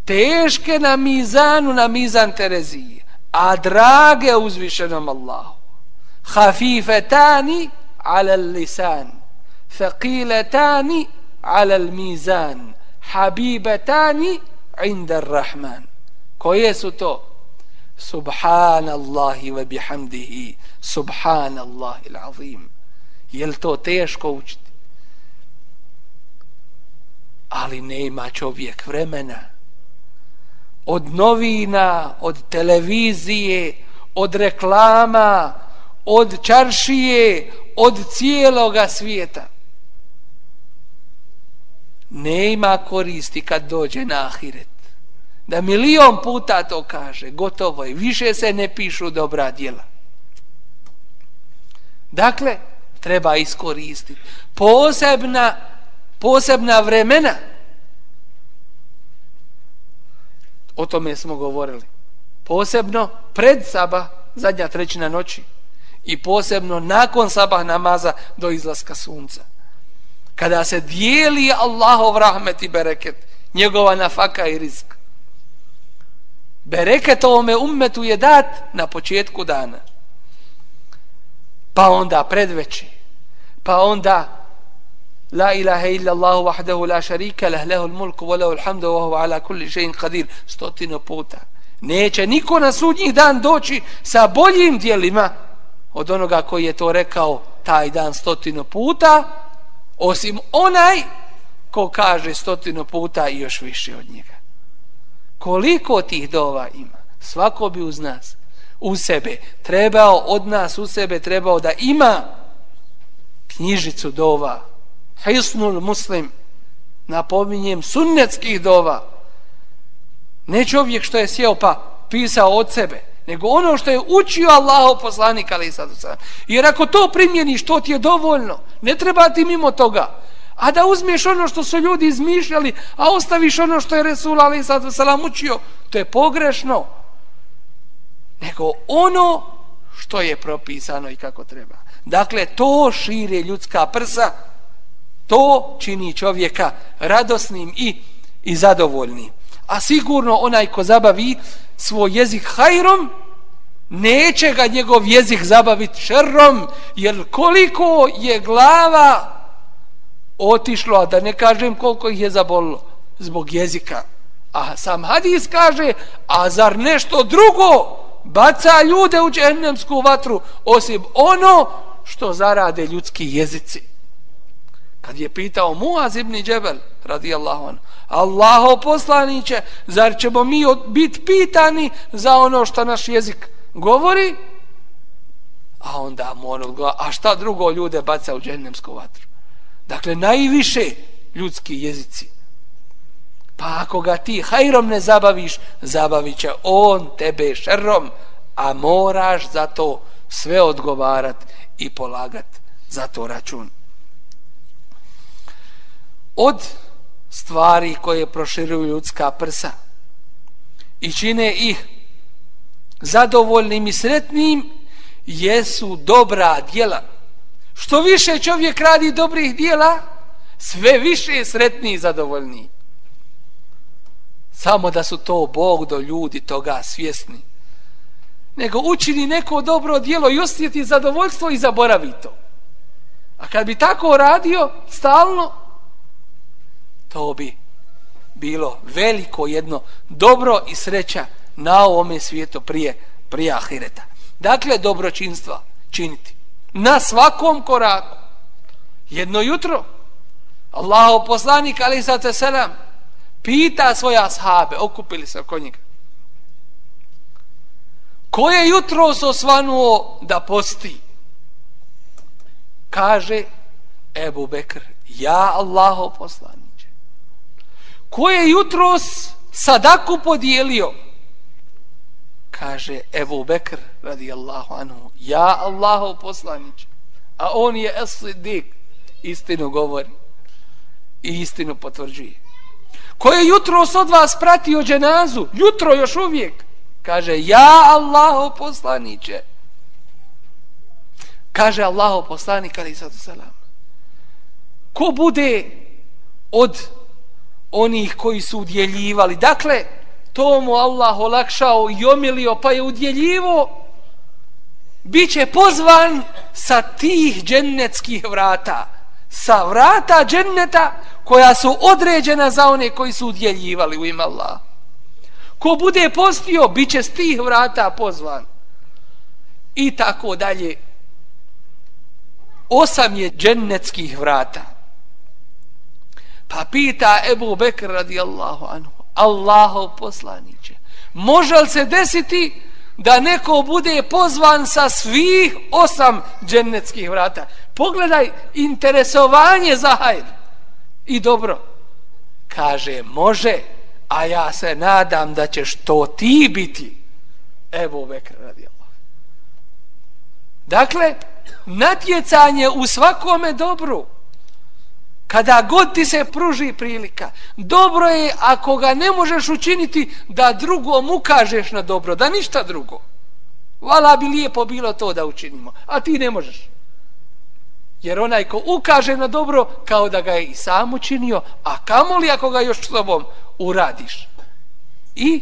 teške na mizanu, na mizan Terezije, a drage uzvišenom Allahu. Hafifetani ala lisan, faqiletani ala mizan, habibetani inda rahman. Koje su to? Subhanallahi wa bihamdihi, subhanallahi l'azim. Je to teško učiti? Ali nema čovjek vremena. Od novina od televizije od reklama od čaršije od cijeloga svijeta. Nema koristi kad dođe na ahiret. Da milion puta to kaže gotovo je, više se ne pišu dobra djela. Dakle treba iskoristiti. Posebna posebna vremena. O tome smo govorili. Posebno pred sabah zadnja trećina noći. I posebno nakon sabah namaza do izlaska sunca. Kada se dijeli Allahov rahmet i bereket njegova nafaka i rizk. Bereket ovome ummetu je dat na početku dana. Pa onda predveći pa onda La ilaha illa Allah wahdahu la sharika lah lahu al-mulku wa lahu al-hamdu wa huwa ala kulli shay'in qadir stotinu puta. Neće niko na sudnji dan doći sa boljim djelima od onoga koji je to rekao taj dan stotinu puta osim onaj ko kaže stotinu puta i još više od njega. Koliko tih dova ima? Svako bi uz nas, u sebe, trebao od nas u sebe, trebao da ima knjižicu dova, Hisnul muslim napominjem sunnetskih dova. Ne čovjek što je sjeo pa pisao od sebe nego ono što je učio Allaho poslanik ali sad jer ako to primjeniš to ti je dovoljno. Ne treba ti mimo toga. A da uzmeš ono što su ljudi izmišljali a ostaviš ono što je Resul ali sad učio to je pogrešno. Nego ono što je propisano i kako treba. Dakle to šire ljudska prsa To čini čovjeka radosnim i, i zadovoljnim. A sigurno onaj ko zabavi svoj jezik hajrom, neće ga njegov jezik zabaviti šerrom, jer koliko je glava otišlo, a da ne kažem koliko ih je zabolilo, zbog jezika. A sam hadis kaže, a zar nešto drugo baca ljude u džehennemsku vatru, osim ono što zarade ljudski jezici. Kad je pitao Muaz ibn Džebel, radijallahu anhu, Allaho poslaniće, zar ćemo mi biti pitani za ono što naš jezik govori? A onda mu on odgovara, a šta drugo ljude baca u džennemsku vatru? Dakle, najviše ljudski jezici. Pa ako ga ti hajrom ne zabaviš, zabavit će on tebe šerrom, a moraš za to sve odgovarat i polagat za to račun. Od stvari koje proširuju ljudska prsa i čine ih zadovoljnim i sretnim jesu dobra djela. Što više čovjek radi dobrih djela, sve više je sretniji i zadovoljniji. Samo da su to Bog do ljudi toga svjesni. Nego učini neko dobro djelo i osjeti zadovoljstvo i zaboravi to. A kad bi tako radio stalno, to bi bilo veliko jedno dobro i sreća na ovome svijetu prije, prije ahireta. Dakle, dobročinstva činiti. Na svakom koraku. Jedno jutro, Allahu poslanik, ali sa selam, pita svoja ashabe, okupili se oko njega. Koje jutro se osvanuo da posti? Kaže Ebu Bekr, ja Allaho ko je jutros sadaku podijelio? Kaže Ebu Bekr, radijallahu anhu, ja Allahov poslanić, A on je eslidik, istinu govori i istinu potvrđuje Ko je jutros od vas pratio dženazu, jutro još uvijek, kaže, ja Allahov poslaniće. Kaže Allahov poslanik, ali sad selam. Ko bude od onih koji su udjeljivali, dakle, to mu Allah olakšao i omilio, pa je udjeljivo, bit će pozvan sa tih džennetskih vrata, sa vrata dženneta koja su određena za one koji su udjeljivali u ime Allah. Ko bude postio, bit će s tih vrata pozvan. I tako dalje. Osam je džennetskih vrata. Pa pita Ebu Bekr radijallahu anhu, Allahov poslaniće, može li se desiti da neko bude pozvan sa svih osam džennetskih vrata? Pogledaj interesovanje za hajr. i dobro. Kaže, može, a ja se nadam da ćeš to ti biti. Evo Bekr radijallahu. Dakle, natjecanje u svakome dobru, kada god ti se pruži prilika, dobro je ako ga ne možeš učiniti da drugom ukažeš na dobro, da ništa drugo. Vala bi lijepo bilo to da učinimo, a ti ne možeš. Jer onaj ko ukaže na dobro, kao da ga je i sam učinio, a kamo li ako ga još s tobom uradiš? I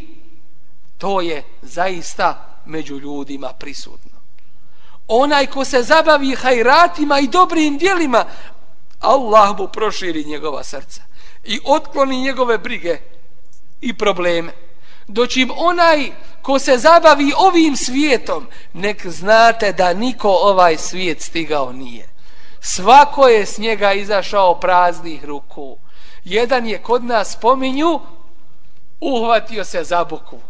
to je zaista među ljudima prisutno. Onaj ko se zabavi hajratima i dobrim dijelima, Allah mu proširi njegova srca i otkloni njegove brige i probleme. Doćim onaj ko se zabavi ovim svijetom, nek znate da niko ovaj svijet stigao nije svako je s njega izašao praznih ruku. Jedan je kod nas spominju, uhvatio se za boku.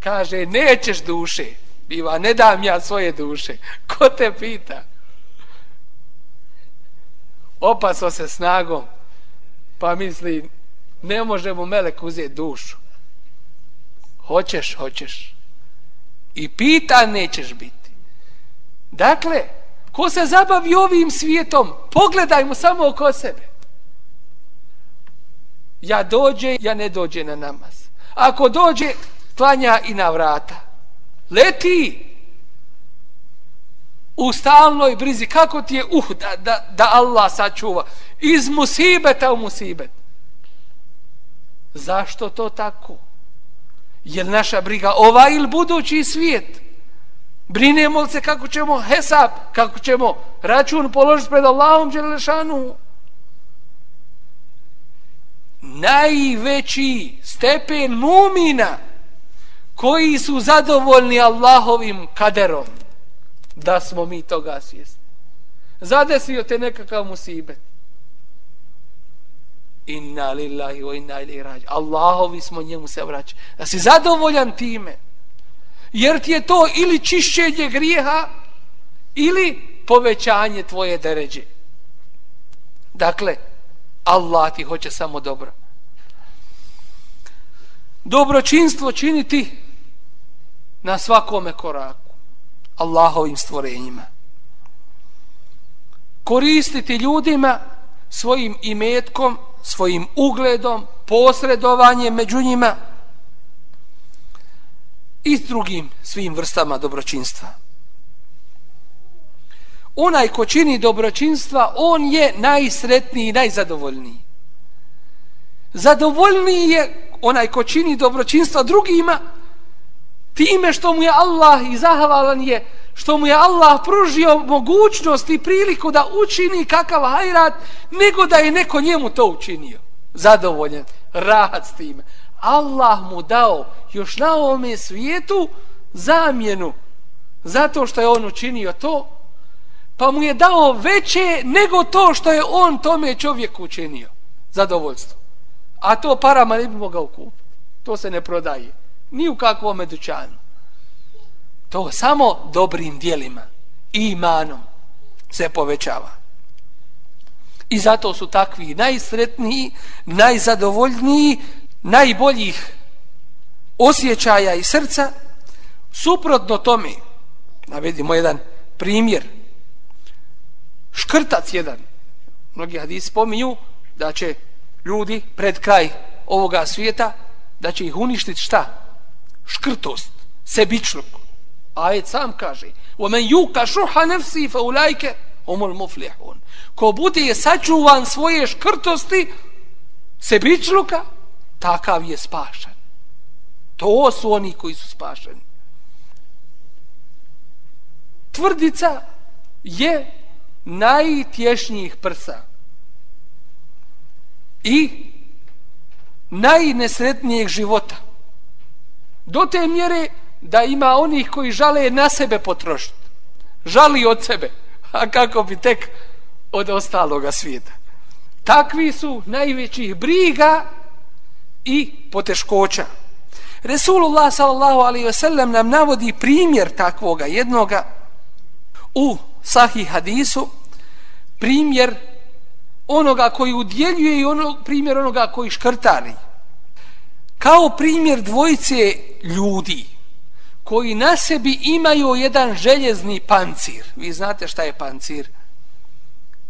Kaže, nećeš duše. Biva, ne dam ja svoje duše. Ko te pita? Opaso se snagom. Pa misli, ne može mu melek uzeti dušu. Hoćeš, hoćeš. I pita, nećeš biti. Dakle, ko se zabavi ovim svijetom, pogledajmo samo oko sebe. Ja dođe, ja ne dođe na namaz. Ako dođe, klanja i na vrata. Leti u stalnoj brizi. Kako ti je uh, da, da, da Allah sačuva? Iz musibeta u musibet. Zašto to tako? Je naša briga ovaj ili budući svijet? Brinemo li se kako ćemo hesab, kako ćemo račun položiti pred Allahom Đelešanu? Najveći stepen mumina koji su zadovoljni Allahovim kaderom da smo mi toga svjesni. Zadesio te nekakav musibet. Inna lillahi wa inna ilaihi rađi. Allahovi smo njemu se vraćali. Da si zadovoljan time. Jer ti je to ili čišćenje grijeha ili povećanje tvoje deređe. Dakle, Allah ti hoće samo dobro. Dobročinstvo činiti na svakome koraku. Allahovim stvorenjima. Koristiti ljudima svojim imetkom, svojim ugledom, posredovanjem među njima i drugim svim vrstama dobročinstva. Onaj ko čini dobročinstva, on je najsretniji i najzadovoljniji. Zadovoljniji je onaj ko čini dobročinstva drugima, time što mu je Allah i zahvalan je što mu je Allah pružio mogućnost i priliku da učini kakav hajrat nego da je neko njemu to učinio. Zadovoljen, rahat s time. Allah mu dao još na ovome svijetu zamjenu zato što je on učinio to pa mu je dao veće nego to što je on tome čovjeku učinio. Zadovoljstvo. A to parama ne bi mogao kupiti. To se ne prodaje ni u kakvom dućanu. To samo dobrim dijelima i imanom se povećava. I zato su takvi najsretniji, najzadovoljniji, najboljih osjećaja i srca. Suprotno tome, navedimo jedan primjer, škrtac jedan, mnogi hadisi spominju da će ljudi pred kraj ovoga svijeta, da će ih uništiti šta? škrtost, sebičluk. Ajet sam kaže, وَمَنْ يُوْكَ شُحَ نَفْسِي فَأُولَيْكَ هُمُ الْمُفْلِحُونَ Ko bude je sačuvan svoje škrtosti, sebičluka, takav je spašan. To su oni koji su spašani. Tvrdica je najtješnijih prsa i najnesretnijeg života. Do te mjere da ima onih koji žale na sebe potrošiti. Žali od sebe. A kako bi tek od ostaloga svijeta. Takvi su najvećih briga i poteškoća. Resulullah sallallahu alaihi wasallam nam navodi primjer takvoga jednoga u sahih hadisu primjer onoga koji udjeljuje i ono, primjer onoga koji škrtari kao primjer dvojice ljudi koji na sebi imaju jedan željezni pancir. Vi znate šta je pancir?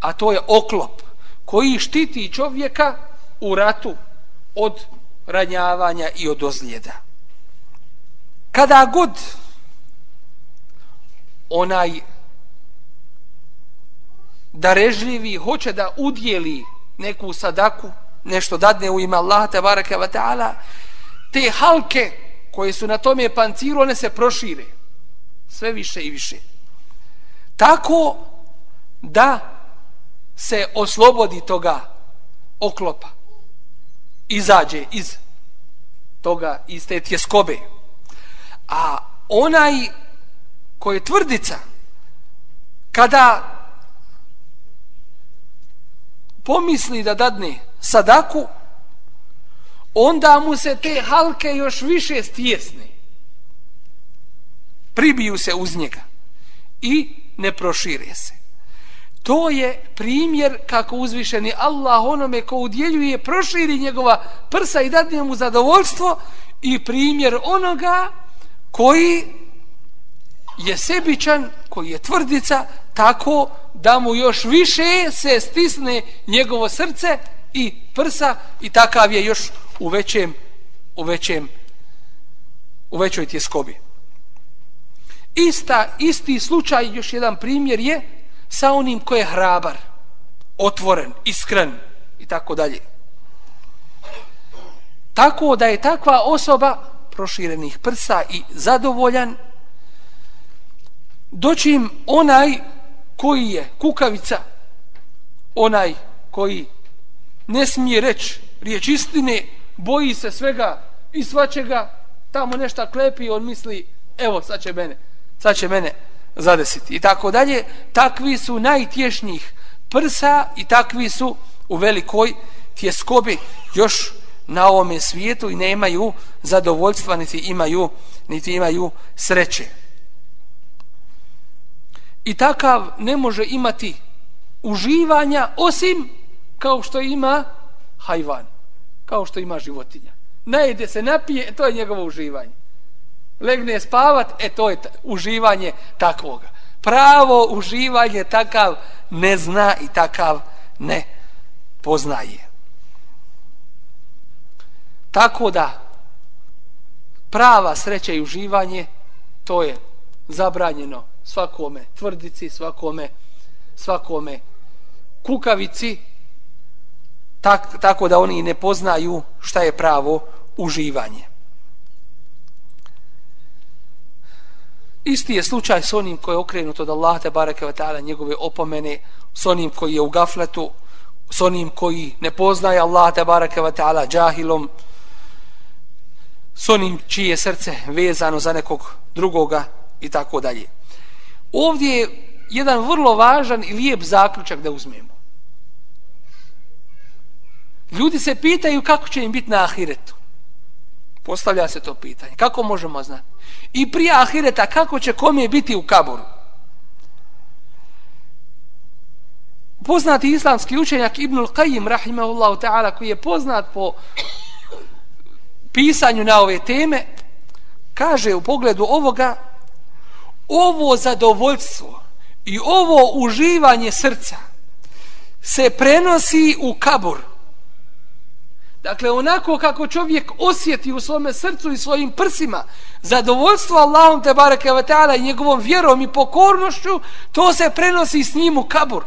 A to je oklop koji štiti čovjeka u ratu od ranjavanja i od ozljeda. Kada god onaj darežljivi hoće da udjeli neku sadaku, nešto dadne u ime Allaha te baraka wa ta'ala, te halke koje su na tome panciru, one se prošire. Sve više i više. Tako da se oslobodi toga oklopa. Izađe iz toga, iz te tjeskobe. A onaj koji je tvrdica, kada pomisli da dadne sadaku, onda mu se te halke još više stjesne. Pribiju se uz njega i ne prošire se. To je primjer kako uzvišeni Allah onome ko udjeljuje proširi njegova prsa i dadne mu zadovoljstvo i primjer onoga koji je sebičan, koji je tvrdica, tako da mu još više se stisne njegovo srce i prsa i takav je još u većem u većem u većoj tjeskobi. Ista, isti slučaj, još jedan primjer je sa onim ko je hrabar, otvoren, iskren i tako dalje. Tako da je takva osoba proširenih prsa i zadovoljan doćim onaj koji je kukavica, onaj koji ne smije reći riječ istine, boji se svega i svačega, tamo nešto klepi on misli, evo sad će mene, sad će mene zadesiti. I tako dalje, takvi su najtješnjih prsa i takvi su u velikoj tjeskobi još na ovome svijetu i nemaju zadovoljstva niti imaju niti imaju sreće. I takav ne može imati uživanja osim kao što ima hajvan, kao što ima životinja. Najde se, napije, to je njegovo uživanje. Legne spavat, e to je uživanje takvoga. Pravo uživanje takav ne zna i takav ne poznaje. Tako da prava sreća i uživanje to je zabranjeno svakome tvrdici, svakome svakome kukavici tak, tako da oni ne poznaju šta je pravo uživanje. Isti je slučaj s onim koji je okrenut od Allaha te bareke ve taala njegove opomene, s onim koji je u gafletu, s onim koji ne poznaje Allaha te bareke ve taala džahilom, s onim čije srce vezano za nekog drugoga i tako dalje. Ovdje je jedan vrlo važan i lijep zaključak da uzmemo. Ljudi se pitaju kako će im biti na ahiretu. Postavlja se to pitanje. Kako možemo znati? I prije ahireta kako će kome biti u kaboru? Poznati islamski učenjak Ibnul Qayyim rahimahullahu ta'ala koji je poznat po pisanju na ove teme kaže u pogledu ovoga ovo zadovoljstvo i ovo uživanje srca se prenosi u kabur dakle onako kako čovjek osjeti u svome srcu i svojim prsima zadovoljstvo Allahom te bareke ve taala i njegovom vjerom i pokornošću to se prenosi s njim u kabur.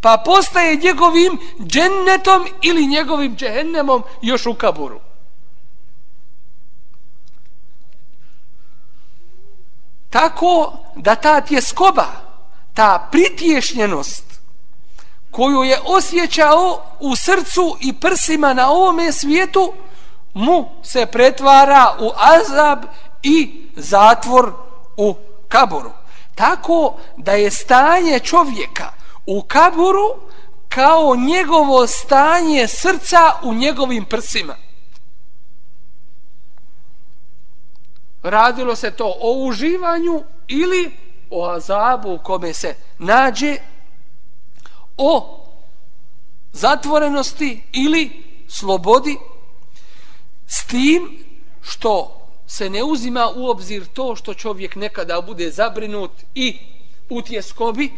Pa postaje njegovim džennetom ili njegovim džehennemom još u kaburu. Tako da ta tjeskoba, ta pritješnjenost koju je osjećao u srcu i prsima na ovome svijetu, mu se pretvara u azab i zatvor u kaboru. Tako da je stanje čovjeka u kaboru kao njegovo stanje srca u njegovim prsima. radilo se to o uživanju ili o azabu u kome se nađe o zatvorenosti ili slobodi s tim što se ne uzima u obzir to što čovjek nekada bude zabrinut i u tjeskobi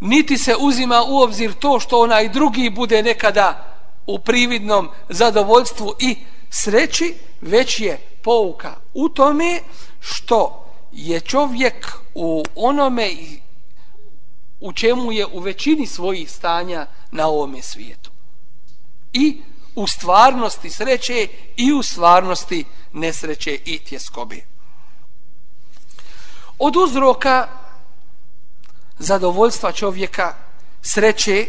niti se uzima u obzir to što onaj drugi bude nekada u prividnom zadovoljstvu i sreći već je pouka u tome što je čovjek u onome u čemu je u većini svojih stanja na ovome svijetu. I u stvarnosti sreće i u stvarnosti nesreće i tjeskobe. Od uzroka zadovoljstva čovjeka sreće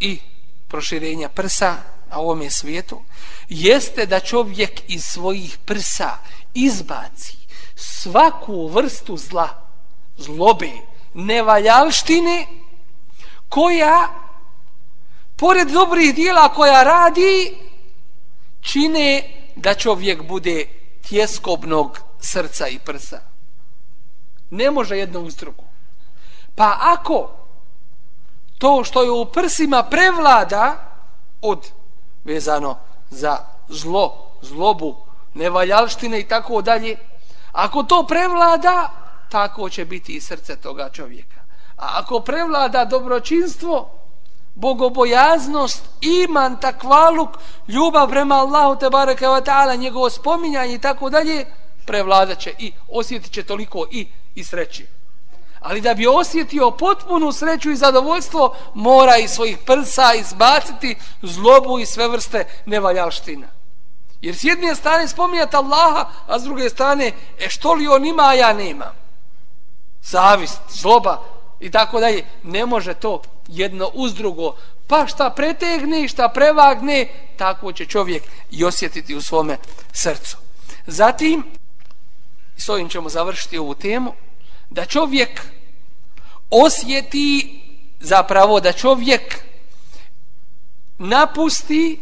i proširenja prsa na ovome svijetu jeste da čovjek iz svojih prsa izbaci svaku vrstu zla, zlobe, nevaljalštine koja pored dobrih dijela koja radi čine da čovjek bude tjeskobnog srca i prsa. Ne može jedno uz drugo. Pa ako to što je u prsima prevlada od vezano za zlo, zlobu, nevaljalštine i tako dalje, ako to prevlada, tako će biti i srce toga čovjeka. A ako prevlada dobročinstvo, bogobojaznost, iman, takvaluk, ljubav prema Allahu te bareke wa ta'ala, njegovo spominjanje i tako dalje, prevladat će i osjetit će toliko i, i sreći. Ali da bi osjetio potpunu sreću i zadovoljstvo, mora iz svojih prsa izbaciti zlobu i sve vrste nevaljalština. Jer s jedne strane spominjati Allaha, a s druge strane, e što li on ima, a ja nemam zavist, zloba i tako dalje. Ne može to jedno uz drugo. Pa šta pretegne, šta prevagne, tako će čovjek i osjetiti u svome srcu. Zatim, s ovim ćemo završiti ovu temu, da čovjek osjeti zapravo da čovjek napusti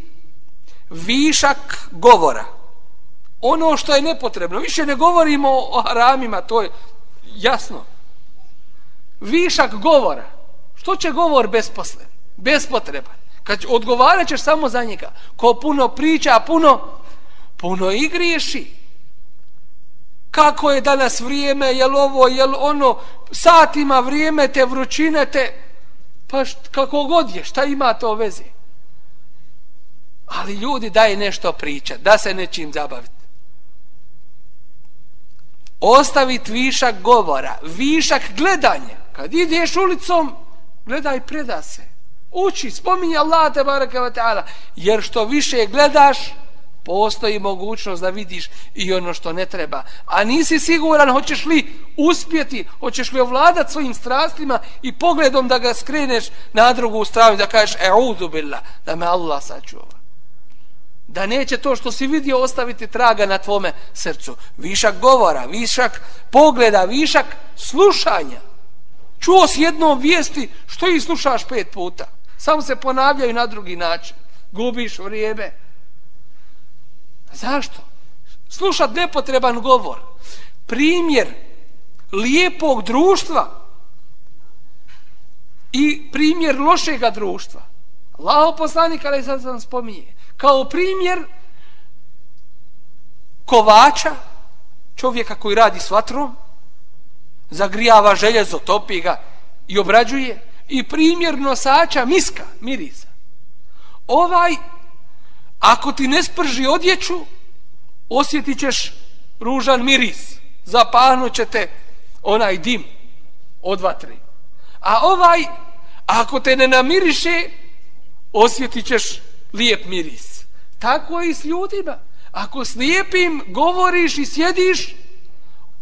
višak govora. Ono što je nepotrebno. Više ne govorimo o haramima, to je jasno. Višak govora. Što će govor besposlen? Bespotreban. Kad odgovarat ćeš samo za njega. Ko puno priča, puno, puno i griješi. Kako je danas vrijeme, jel ovo, jel ono, satima vrijeme te vrućine te, pa št, kako god je, šta ima to veze? Ali ljudi daj nešto pričat, da se nečim zabaviti. Ostaviti višak govora, višak gledanja. Kad ideš ulicom, gledaj preda se. Uči, spominje Allah te baraka wa ta'ala. Jer što više gledaš, postoji mogućnost da vidiš i ono što ne treba. A nisi siguran hoćeš li uspjeti, hoćeš li ovladat svojim strastima i pogledom da ga skreneš na drugu stranu da kažeš e'udhu billah, da me Allah sačuva. Da neće to što si vidio ostaviti traga na tvome srcu. Višak govora, višak pogleda, višak slušanja. Čuo si jednom vijesti što ih slušaš pet puta. Samo se ponavljaju na drugi način. Gubiš vrijeme. Zašto? Slušat nepotreban govor. Primjer lijepog društva i primjer lošega društva. Allaho poslanik, ali sad sam spominje. Kao primjer kovača, čovjeka koji radi s vatrom, zagrijava željezo, topi ga i obrađuje, i primjer nosača miska, mirisa. Ovaj Ako ti ne sprži odjeću, osjetit ćeš ružan miris. Zapahnut će te onaj dim od vatre. A ovaj, ako te ne namiriše, osjetit ćeš lijep miris. Tako je i s ljudima. Ako s lijepim govoriš i sjediš,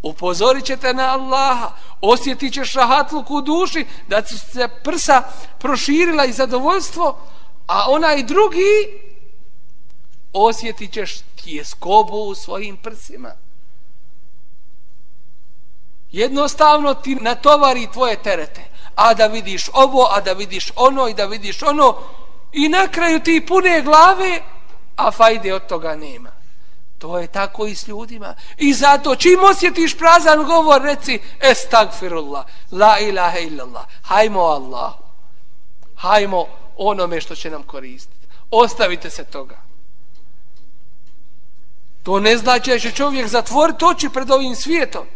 upozorit ćete na Allaha, osjetit ćeš rahatluk u duši, da se prsa proširila i zadovoljstvo, a onaj drugi osjetit ćeš tjeskobu u svojim prsima. Jednostavno ti natovari tvoje terete. A da vidiš ovo, a da vidiš ono i da vidiš ono. I na kraju ti pune glave, a fajde od toga nema. To je tako i s ljudima. I zato čim osjetiš prazan govor, reci estagfirullah, la ilaha illallah, hajmo Allah, hajmo onome što će nam koristiti. Ostavite se toga. To ne znači da će čovjek zatvoriti oči pred ovim svijetom.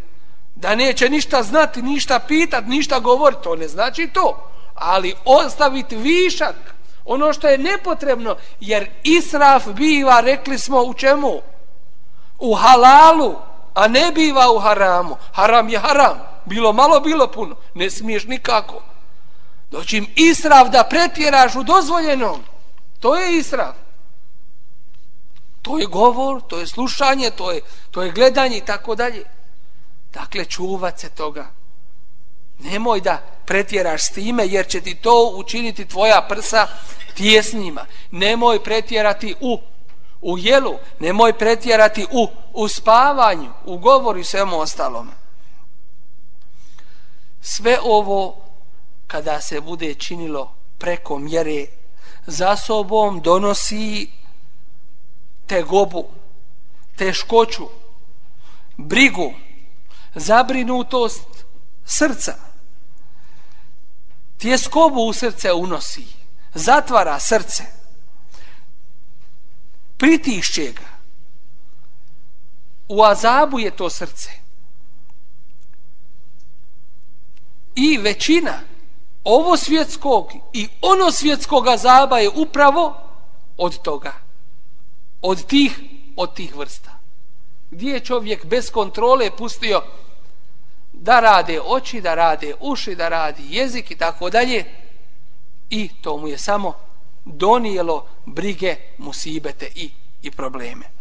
Da neće ništa znati, ništa pitat, ništa govoriti. To ne znači to. Ali ostaviti višak. Ono što je nepotrebno. Jer israf biva, rekli smo, u čemu? U halalu. A ne biva u haramu. Haram je haram. Bilo malo, bilo puno. Ne smiješ nikako. Doći im israv da pretjeraš u dozvoljenom. To je israv. To je govor, to je slušanje, to je, to je gledanje i tako dalje. Dakle, čuvat se toga. Nemoj da pretjeraš s time, jer će ti to učiniti tvoja prsa tjesnima. Nemoj pretjerati u, u jelu, nemoj pretjerati u, u spavanju, u govoru i svemu ostalom. Sve ovo, kada se bude činilo preko mjere, za sobom donosi tegobu, teškoću, brigu, zabrinutost srca. Tjeskobu u srce unosi, zatvara srce, pritišće ga. U azabu je to srce. I većina ovo svjetskog i ono svjetskog azaba je upravo od toga od tih od tih vrsta. Gdje je čovjek bez kontrole pustio da rade oči, da rade uši, da radi jezik i tako dalje i to mu je samo donijelo brige, musibete i, i probleme.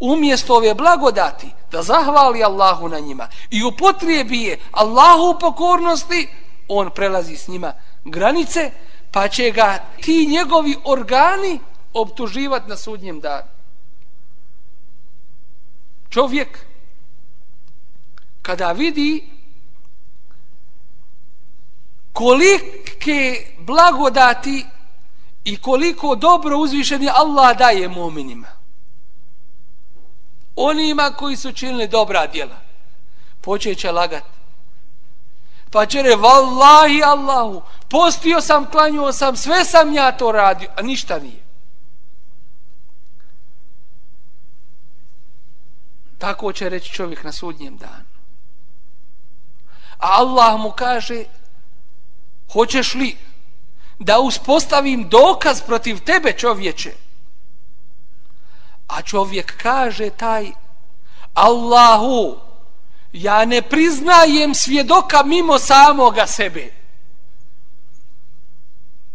umjesto ove blagodati da zahvali Allahu na njima i upotrijebi je Allahu u pokornosti, on prelazi s njima granice, pa će ga ti njegovi organi optuživati na sudnjem danu. Čovjek kada vidi kolike blagodati i koliko dobro uzvišeni Allah daje muminima. Onima koji su činili dobra djela. Počeće lagat. Pa će re, vallahi Allahu, postio sam, klanjuo sam, sve sam ja to radio, a ništa nije. Tako će reći čovjek na sudnjem danu. A Allah mu kaže, hoćeš li da uspostavim dokaz protiv tebe čovječe? A čovjek kaže taj, Allahu, ja ne priznajem svjedoka mimo samoga sebe.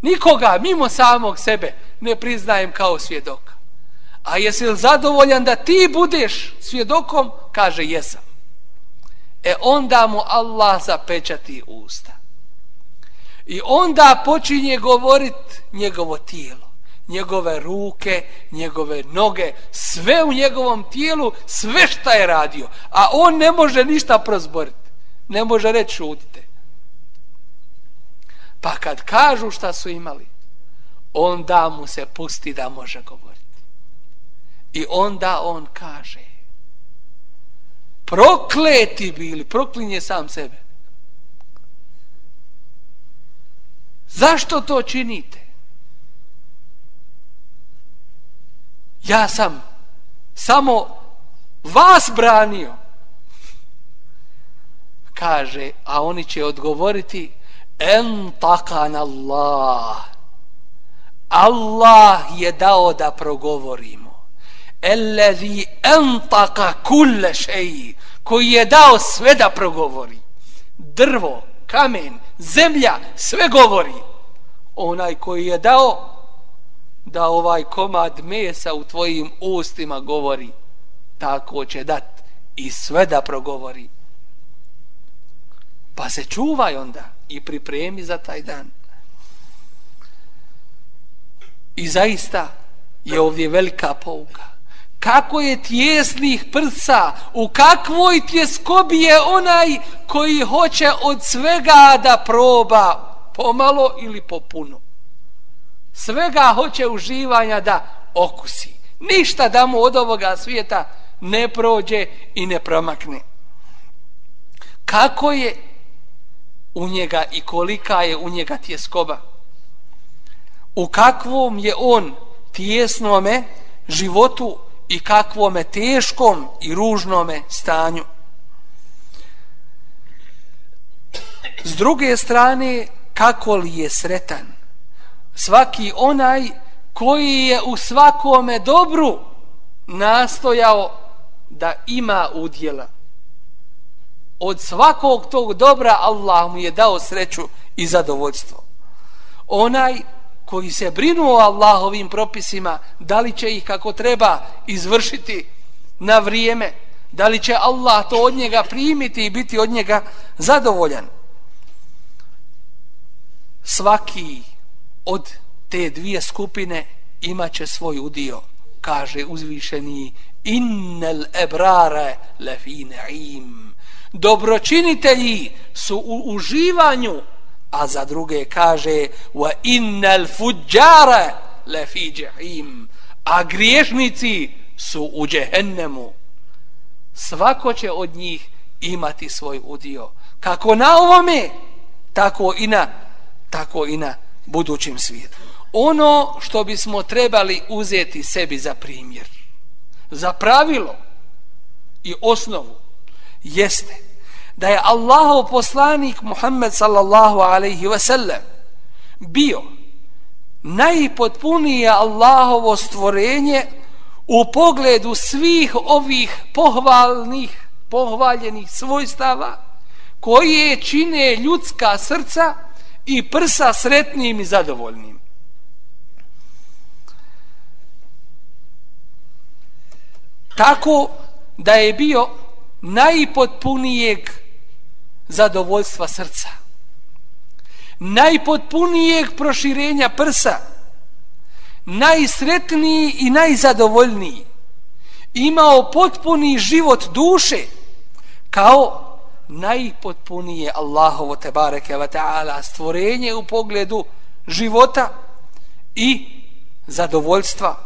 Nikoga mimo samog sebe ne priznajem kao svjedoka. A jesi li zadovoljan da ti budeš svjedokom? Kaže, jesam. E onda mu Allah zapečati usta. I onda počinje govorit njegovo tijelo, njegove ruke, njegove noge, sve u njegovom tijelu, sve šta je radio. A on ne može ništa prozboriti. Ne može reći šutite. Pa kad kažu šta su imali, onda mu se pusti da može govoriti. I onda on kaže, prokleti bili, proklinje sam sebe. Zašto to činite? Ja sam samo vas branio. Kaže, a oni će odgovoriti, en takan Allah. Allah je dao da progovorimo. Elezi en taka kulle šeji, koji je dao sve da progovori. Drvo, kamen, zemlja, sve govori. Onaj koji je dao da ovaj komad mesa u tvojim ustima govori, tako će dat i sve da progovori. Pa se čuvaj onda i pripremi za taj dan. I zaista je ovdje velika pouka. Kako je tjesnih prsa, u kakvoj tjeskobi je onaj koji hoće od svega da proba pomalo ili popuno. Svega hoće uživanja da okusi. Ništa da mu od ovoga svijeta ne prođe i ne promakne. Kako je u njega i kolika je u njega tjeskoba. U kakvom je on tjesnome životu i kakvome teškom i ružnome stanju. S druge strane, kako li je sretan svaki onaj koji je u svakome dobru nastojao da ima udjela od svakog tog dobra Allah mu je dao sreću i zadovoljstvo. Onaj koji se brinuo Allahovim propisima, da li će ih kako treba izvršiti na vrijeme, da li će Allah to od njega primiti i biti od njega zadovoljan. Svaki od te dvije skupine imaće svoj udio, kaže uzvišeni innel ebrare lefine im dobročinitelji su u uživanju a za druge kaže wa innal fujjara la fi jahim. A griješnici su u džehennemu. Svako će od njih imati svoj udio. Kako na ovome tako i na tako i na budućem svijetu. Ono što bismo trebali uzeti sebi za primjer za pravilo i osnovu jeste da je Allahov poslanik Muhammed sallallahu alaihi ve sellem bio najpotpunije Allahovo stvorenje u pogledu svih ovih pohvalnih, pohvaljenih svojstava koje čine ljudska srca i prsa sretnim i zadovoljnim. tako da je bio najpotpunijeg zadovoljstva srca. Najpotpunijeg proširenja prsa najsretniji i najzadovoljniji imao potpuni život duše kao najpotpunije Allahovo tebareke ve taala stvorenje u pogledu života i zadovoljstva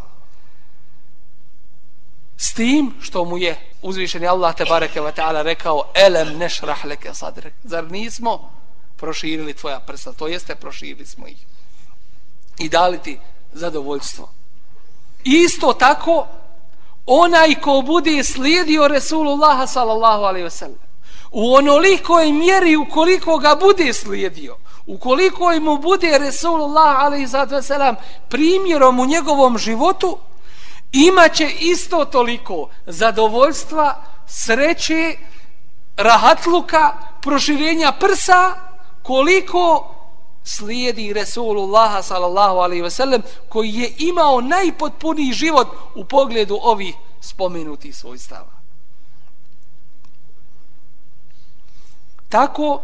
s tim što mu je uzvišeni Allah te bareke ve taala rekao elem nešrah leke sadrek zar nismo proširili tvoja prsa? To jeste proširili smo ih. I dali ti zadovoljstvo. Isto tako onaj ko bude slijedio Resulullaha sallallahu alaihi ve sellem u onolikoj mjeri ukoliko ga bude slijedio ukoliko mu bude Resulullah alaihi ve sellem primjerom u njegovom životu imaće isto toliko zadovoljstva sreće rahatluka proširenja prsa koliko slijedi Resulullah sallallahu alaihi ve sellem koji je imao najpotpuniji život u pogledu ovih spomenutih svojstava. Tako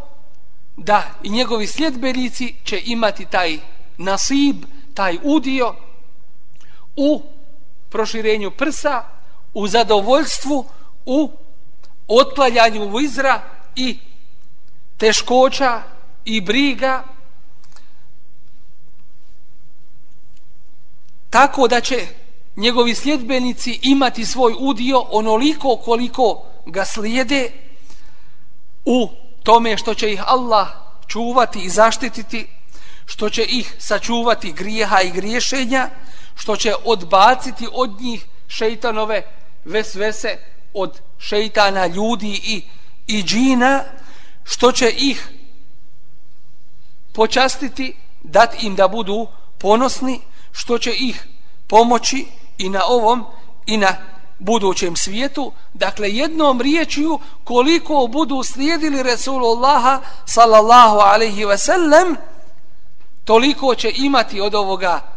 da i njegovi sljedbenici će imati taj nasib, taj udio u proširenju prsa, u zadovoljstvu, u otklanjanju vizra i teškoća i briga. Tako da će njegovi sljedbenici imati svoj udio onoliko koliko ga slijede u tome što će ih Allah čuvati i zaštititi, što će ih sačuvati grijeha i griješenja, što će odbaciti od njih šeitanove vesvese od šeitana ljudi i, i džina, što će ih počastiti, dat im da budu ponosni, što će ih pomoći i na ovom i na budućem svijetu. Dakle, jednom riječju koliko budu slijedili Resulullaha sallallahu alaihi ve sellem, toliko će imati od ovoga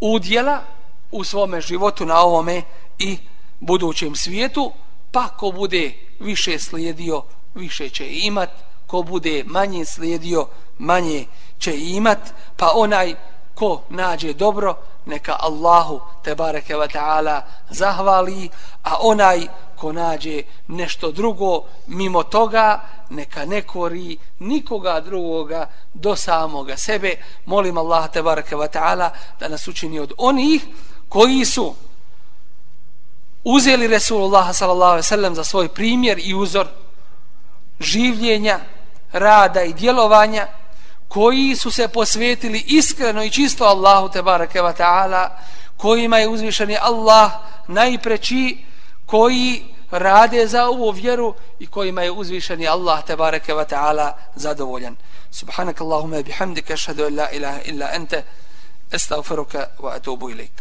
udjela u svome životu na ovome i budućem svijetu, pa ko bude više slijedio, više će imat, ko bude manje slijedio, manje će imat, pa onaj ko nađe dobro, neka Allahu te bareke ve taala zahvali a onaj ko nađe nešto drugo mimo toga neka ne kori nikoga drugoga do samoga sebe. Molim Allah te bareke ve taala da nas učini od onih koji su uzeli Resulullah sallallahu alejhi ve sellem za svoj primjer i uzor življenja rada i djelovanja koji su se posvetili iskreno i čisto Allahu te bareke ve taala kojima je uzvišeni Allah najpreči koji rade za ovu vjeru i kojima je uzvišeni Allah te bareke ve taala zadovoljan. Subhanakallahumma bihamdika ashhadu an la ilaha illa anta astaghfiruka wa atubu ilaik